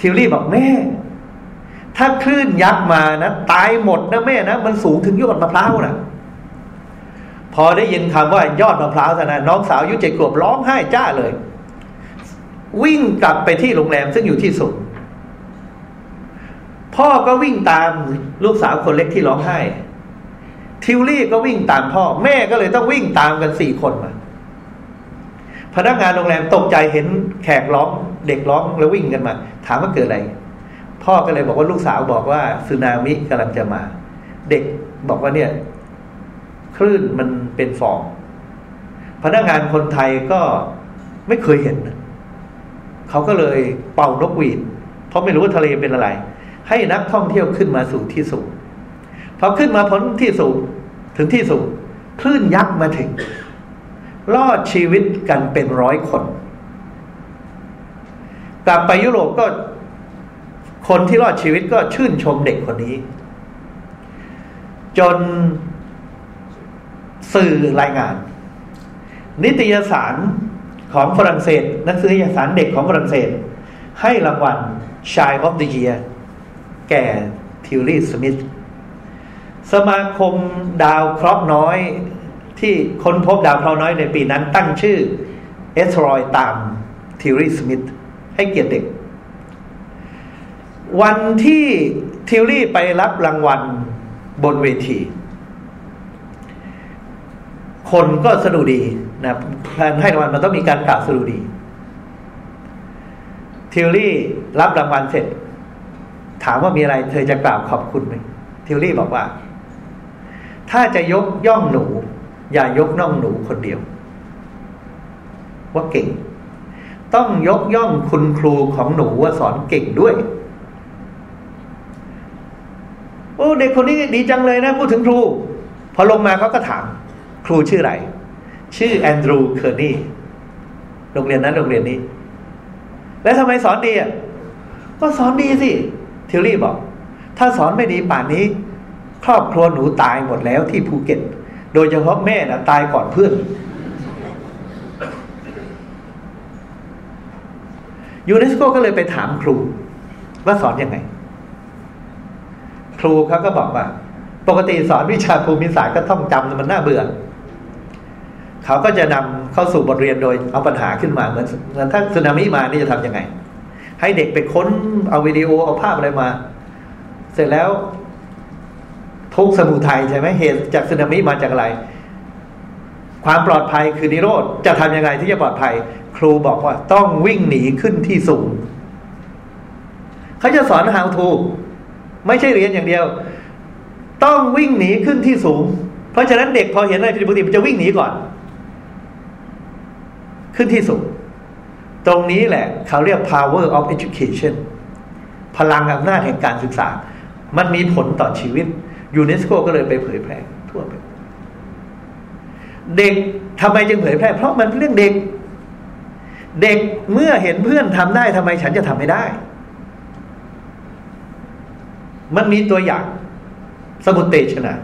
ทิวลี่บอกแม่ ถ้าคลื่นยักษ์มานะ ตายหมดนะแม่นะ มันสูงถึงยอดมะพร้าวนะ พอได้ยินคำว่ายอดมะพร้าวนะน้องสาวอายุเจ็ดขวบร้องไห้จ้าเลย วิ่งกลับไปที่โรงแรมซึ่งอยู่ที่สุดพ่อก็วิ่งตามลูกสาวคนเล็กที่ร้องไห้ ทิวลี่ก็วิ่งตามพ่อ แม่ก็เลยต้องวิ่งตามกันสี่คนมา พนักงานโรงแรมตกใจเห็นแขกร้องเด็กร้องแล้ววิ่งกันมา ถามว่าเกิดอะไร พ่อก็เลยบอกว่าลูกสาวบอกว่าสึนามิกำลังจะมา เด็กบอกว่าเนี่ย ลื่นมันเป็นฟอง พนักงานคนไทยก็ไม่เคยเห็น เขาก็เลยเป่านกหวีด เพราะไม่รู้ว่าทะเลเป็นอะไร ให้นักท่องเที่ยวขึ้นมาสู่ที่สูงพอขึ้นมาพ้นที่สูงถึงที่สูงคลื่นยักษ์มาถึง รอดชีวิตกันเป็นร้อยคน กลับไปยุโรปก็คนที่รอดชีวิตก็ชื่นชมเด็กคนนี้ จน สื่อรายงาน นิตยสารของฝรั่งเศสหนังสือนิตยสารเด็กของฝรั่งเศส ให้รางวัล Child of the Year แก่ทิวลี่สมิธสมาคมดาวเคราะห์น้อยที่ค้นพบดาวเคราะห์น้อยในปีนั้นตั้งชื่อเอสรอยตามทิวลี่สมิธให้เกียรติเด็ก วันที่ทิวลี่ไปรับรางวัลบนเวที คนก็สนุดีนะการให้รางวัลมันต้องมีการกล่าวสนุดีทิวลี่รับรางวัลเสร็จ ถามว่ามีอะไร เธอจะกล่าวขอบคุณไหมทิวลี่บอกว่า ถ้าจะยกย่องหนู อย่ายกน่องหนูคนเดียว ว่าเก่ง ต้องยกย่องคุณครูของหนูว่าสอนเก่งด้วย โอ้เด็กคนนี้ดีจังเลยนะพูดถึงครู พอลงมาเขาก็ถาม ครูชื่ออะไร ชื่อแอนดรูเคอร์นี่โรงเรียนนั้นโรงเรียนนี้ แล้วทำไมสอนดีอะก็สอนดีสิทิลลี่บอก ถ้าสอนไม่ดีป่านนี้ ครอบครัวหนูตายหมดแล้วที่ภูเก็ต โดยเฉพาะแม่นะตายก่อนเพื่อนยูเนสโกก็เลยไปถามครู ว่าสอนยังไง ครูเขาก็บอกว่า ปกติสอนวิชาภูมิศาสตร์ก็ต้องจำมันน่าเบื่อ เขาก็จะนำเข้าสู่บทเรียนโดยเอาปัญหาขึ้นมาเหมือนถ้าสึนามิมานี่จะทำยังไง ให้เด็กไปค้นเอาวิดีโอเอาภาพอะไรมา เสร็จแล้วทุกสมุทัยใช่ไหมเหตุจากสึนามิมาจากอะไร ความปลอดภัยคือนิโรธจะทำยังไงที่จะปลอดภัย ครูบอกว่าต้องวิ่งหนีขึ้นที่สูงเขาจะสอน how to ไม่ใช่เรียนอย่างเดียว ต้องวิ่งหนีขึ้นที่สูง เพราะฉะนั้นเด็กพอเห็นอะไรผิดปกติมันจะวิ่งหนีก่อน ขึ้นที่สูง ตรงนี้แหละเขาเรียก power of education พลังอำนาจแห่งการศึกษา มันมีผลต่อชีวิตยูเนสโกก็เลยไปเผยแพร่ทั่วไป เด็กทำไมจึงเผยแพร่ เพราะมันเรื่องเด็ก เด็กเมื่อเห็นเพื่อนทำได้ทำไมฉันจะทำไม่ได้ มันมีตัวอย่างสมุตเตชนะ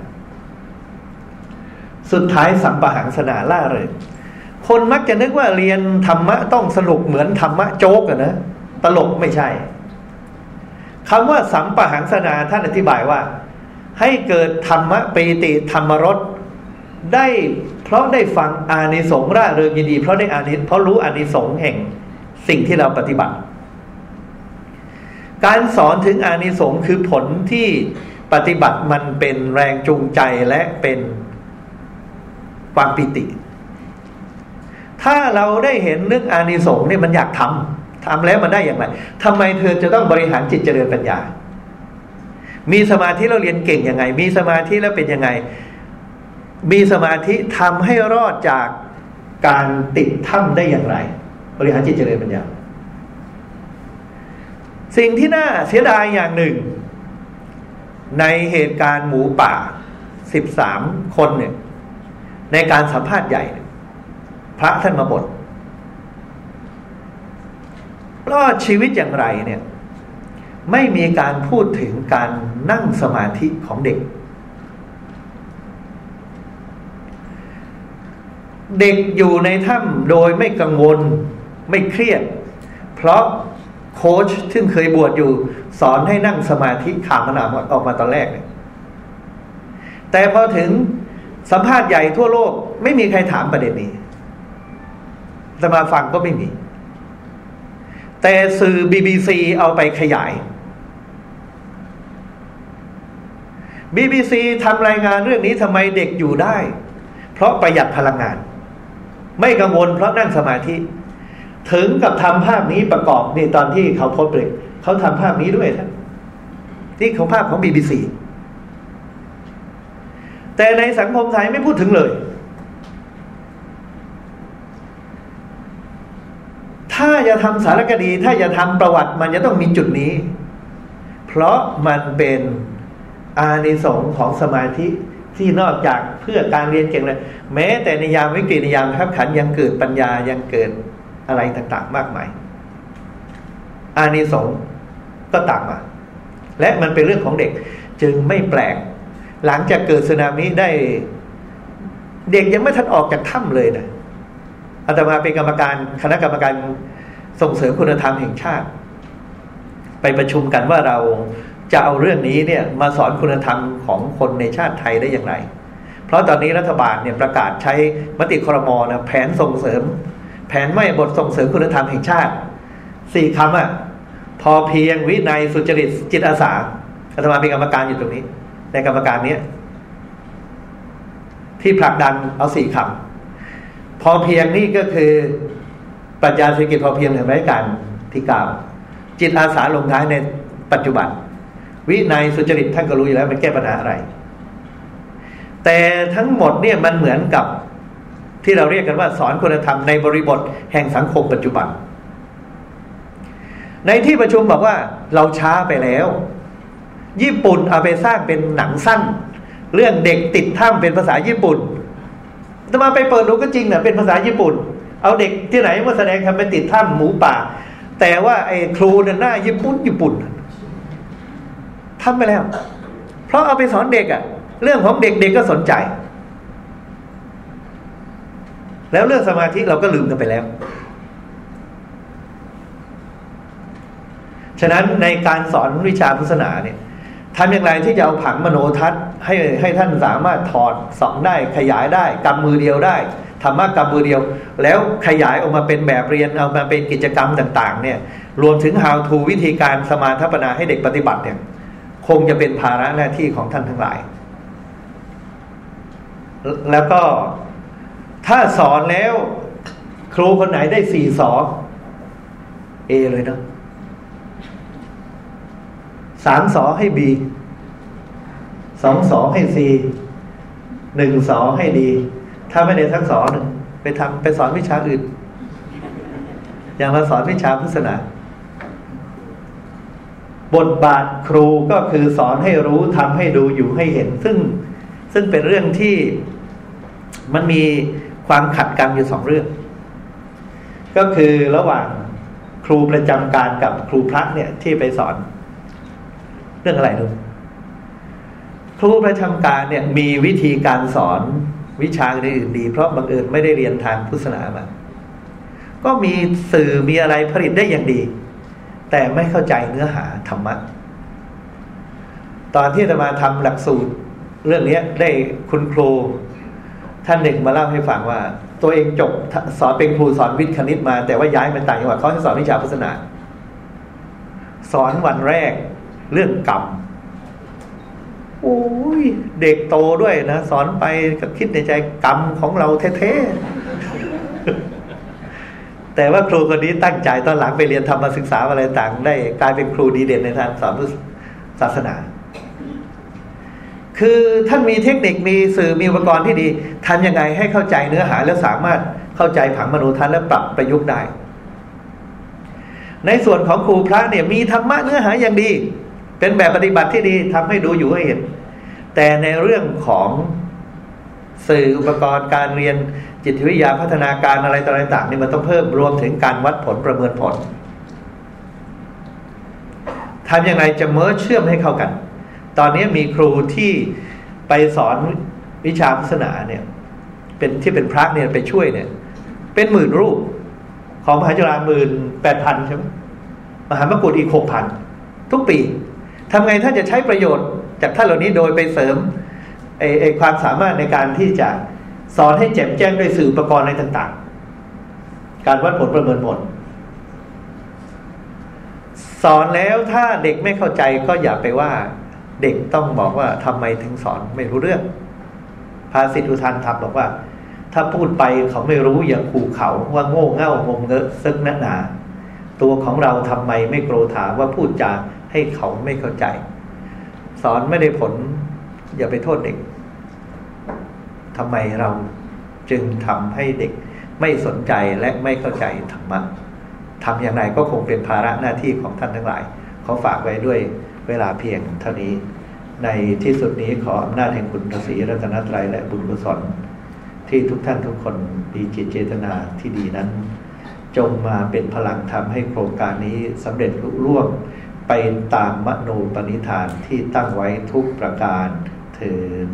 สุดท้ายสัมปะหังสนาล่าเลย คนมักจะนึกว่าเรียนธรรมะต้องสนุกเหมือนธรรมะโจ๊กอะนะตลกไม่ใช่คำว่าสัมปะหังสนาท่านอธิบายว่า ให้เกิดธรรมะปีติธรรมรสได้เพราะได้ฟังอานิสงส์ร่าเริงยินดี เพราะได้อานิเพราะรู้อานิสงส์แห่งสิ่งที่เราปฏิบัติ การสอนถึงอานิสงส์คือผลที่ปฏิบัติมันเป็นแรงจูงใจและเป็นความปิติ ถ้าเราได้เห็นเรื่องอานิสงส์เนี่ยมันอยากทำทำแล้วมันได้อย่างไรทำไมเธอจะต้องบริหารจิตเจริญปัญญา มีสมาธิเราเรียนเก่งยังไง มีสมาธิแล้วเป็นยังไง มีสมาธิทำให้รอดจากการติดถ้ำได้อย่างไร บริหารจิตเจริญปัญญา สิ่งที่น่าเสียดายอย่างหนึ่ง ในเหตุการณ์หมูป่าสิบสามคนเนี่ยในการสัมภาษณ์ใหญ่ พระท่านมาบทรอดชีวิตอย่างไรเนี่ย ไม่มีการพูดถึงการนั่งสมาธิของเด็ก เด็กอยู่ในถ้ำโดยไม่กังวลไม่เครียด เพราะโค้ชซึ่งเคยบวชอยู่ สอนให้นั่งสมาธิขาวมันออกมาตอนแรกเนี่ยแต่พอถึงสัมภาษณ์ใหญ่ทั่วโลก ไม่มีใครถามประเด็นนี้ สมาฟังก็ไม่มี แต่สื่อ BBC เอาไปขยาย BBC ทำรายงานเรื่องนี้ทำไมเด็กอยู่ได้ เพราะประหยัดพลังงาน ไม่กังวลเพราะนั่งสมาธิ ถึงกับทำภาพนี้ประกอบนี่ตอนที่เขาพบเลยเขาทำภาพนี้ด้วยท่านนี่เขาภาพของ BBC แต่ในสังคมไทยไม่พูดถึงเลย ถ้าจะทำสารคดี ถ้าจะทำประวัติมันจะต้องมีจุดนี้ เพราะมันเป็นอานิสงส์ของสมาธิที่นอกจากเพื่อการเรียนเก่งเลย แม้แต่ในยามวิกฤตในยามขับขันยังเกิดปัญญายังเกิดอะไรต่าง ๆ มากมาย อานิสงส์ก็ตามมา และมันเป็นเรื่องของเด็ก จึงไม่แปลก หลังจากเกิดสึนามิได้ เด็กยังไม่ทันออกจากถ้ำเลยนะ อาตมาเป็นกรรมการคณะกรรมการส่งเสริมคุณธรรมแห่งชาติ ไปประชุมกันว่าเราจะเอาเรื่องนี้เนี่ยมาสอนคุณธรรมของคนในชาติไทยได้อย่างไร เพราะตอนนี้รัฐบาลเนี่ยประกาศใช้มติครมนะแผนส่งเสริม แผนไม่บทส่งเสริมคุณธรรมแห่งชาติสี่คำอะ่ะพอเพียงวินัยสุจริตจิตอาสาอาตมาเป็นกรรมการอยู่ตรงนี้ ในกรรมการเนี้ยที่ผลักดันเอาสี่คำ อเพียงนี่ก็คือปรัชญาเศรษฐกิจพอเพียงในรายการที่กล่าวจิตอาสาลงท้ายในปัจจุบัน วินัยสุจริตท่านก็รู้อยู่แล้วมันแก้ปัญหาอะไร แต่ทั้งหมดเนี่ยมันเหมือนกับที่เราเรียกกันว่า สอนคุณธรรมในบริบทแห่งสังคมปัจจุบัน ในที่ประชุมบอกว่าเราช้าไปแล้ว ญี่ปุ่นเอาไปสร้างเป็นหนังสั้น เรื่องเด็กติดถ้ำเป็นภาษาญี่ปุ่น ต่มาไปเปิดดูก็จริงนะเป็นภาษาญี่ปุ่น เอาเด็กที่ไหนมาแสดงทำเป็นติดถ้ำหมูป่า แต่ว่าไอ้ครูเนี่ยหน้าญี่ปุ่นญี่ปุ่นทำไปแล้ว เพราะเอาไปสอนเด็กอะเรื่องของเด็กเด็กก็สนใจ แล้วเรื่องสมาธิเราก็ลืมกันไปแล้ว ฉะนั้นในการสอนวิชาพุทธศาสนาเนี่ย ทำอย่างไรที่จะเอาผังมโนทัศน์ให้ให้ท่านสามารถถอดสองได้ขยายได้กำมือเดียวได้ธรรมะกำมือเดียว แล้วขยายออกมาเป็นแบบเรียนเอามาเป็นกิจกรรมต่างๆเนี่ยรวมถึง how to วิธีการสมาธิปนาให้เด็กปฏิบัติเนี่ยคงจะเป็นภาระหน้าที่ของท่านทั้งหลาย แล้วก็ถ้าสอนแล้ว ครูคนไหนได้สี่สอเอเลยเนาะ สามสอให้บีสองสอให้ซีหนึ่งสอให้ดี ถ้าไม่ได้ทั้งสอหนึ่งไปทำไปสอนวิชาอื่น อย่างมาสอนวิชาพุทธศาสนา บทบาทครูก็คือสอนให้รู้ทำให้ดูอยู่ให้เห็น ซึ่งซึ่งเป็นเรื่องที่มันมีความขัดกันอยู่สองเรื่อง ก็คือระหว่างครูประจำการกับครูพระเนี่ยที่ไปสอน รื่องอะไรดูครูประจำการเนี่ย มีวิธีการสอนวิชาอื่นดี เพราะบังเอิญไม่ได้เรียนทางพุทธศาสนามา ก็มีสื่อมีอะไรผลิตได้อย่างดี แต่ไม่เข้าใจเนื้อหาธรรมะ ตอนที่จะมาทำหลักสูตร เรื่องนี้ได้คุณครู ท่านหนึ่งมาเล่าให้ฟังว่า ตัวเองจบสอนเป็นครูสอนวิทย์คณิตมา แต่ว่าย้ายมาต่างจังหวัดเขาให้สอนวิชาพุทธศาสนา สอนวันแรก เรื่องกรรมโอ้ยเด็กโตด้วยนะสอนไปก็คิดในใจกรรมของเราแท้แต่ว่าครูคนนี้ตั้งใจตอนหลังไปเรียนธรรมศึกษาอะไรต่างได้กลายเป็นครูดีเด่นในทางสอนศาสนา คือท่านมีเทคนิคมีสื่อมีอุปกรณ์ที่ดีทำยังไงให้เข้าใจเนื้อหาแล้วสามารถเข้าใจผังมนุษย์ทันและปรับประยุกต์ได้ในส่วนของครูพระเนี่ยมีธรรมะเนื้อหาอย่างดี เป็นแบบปฏิบัติที่ดีทำให้ดูอยู่ให้เห็น แต่ในเรื่องของสื่ออุปกรณ์การเรียนจิตวิทยาพัฒนาการอะไรต่างๆนี่มันต้องเพิ่มรวมถึงการวัดผลประเมินผลทำอยังไงจะเมิร์เชื่อมให้เข้ากัน ตอนนี้มีครูที่ไปสอนวิชาพุทธศาสนาเนี่ย เป็นที่เป็นพระเนี่ยไปช่วยเนี่ย เป็นหมื่นรูป ของมหาจุฬาหมื่นแปดพันใช่ไหมมหามกุฏอีกหกพันทุกปี ทำไงท่านจะใช้ประโยชน์จากท่านเหล่านี้โดยไปเสริมไอ้ไอ้ความสามารถในการที่จะสอนให้แจ่มแจ้งด้วยสื่ออุปกรณ์อะไรต่าง ๆ การวัดผลประเมินผล สอนแล้วถ้าเด็กไม่เข้าใจก็อย่าไปว่า เด็กต้องบอกว่าทำไมถึงสอนไม่รู้เรื่อง ภาษิตอุทานธรรมบอกว่า ถ้าพูดไปเขาไม่รู้อย่างขู่เขาว่าโง่เง่างมเงอะซึกนักหนา ตัวของเราทำไมไม่โกรธาว่าพูดจา ให้เขาไม่เข้าใจ สอนไม่ได้ผล อย่าไปโทษเด็กทำไมเราจึงทำให้เด็กไม่สนใจและไม่เข้าใจธรรมะทำอย่างไรก็คงเป็นภาระหน้าที่ของท่านทั้งหลาย ขอฝากไว้ด้วยเวลาเพียงเท่านี้ ในที่สุดนี้ขออำนาจแห่งคุณพระศรีรัตนตรัยและบุญกุศลที่ทุกท่านทุกคนมีจิตเจตนาที่ดีนั้น จงมาเป็นพลังทำให้โครงการนี้สำเร็จลุล่วง ไปตามมโนปณิธานที่ตั้งไว้ทุกประการเถิด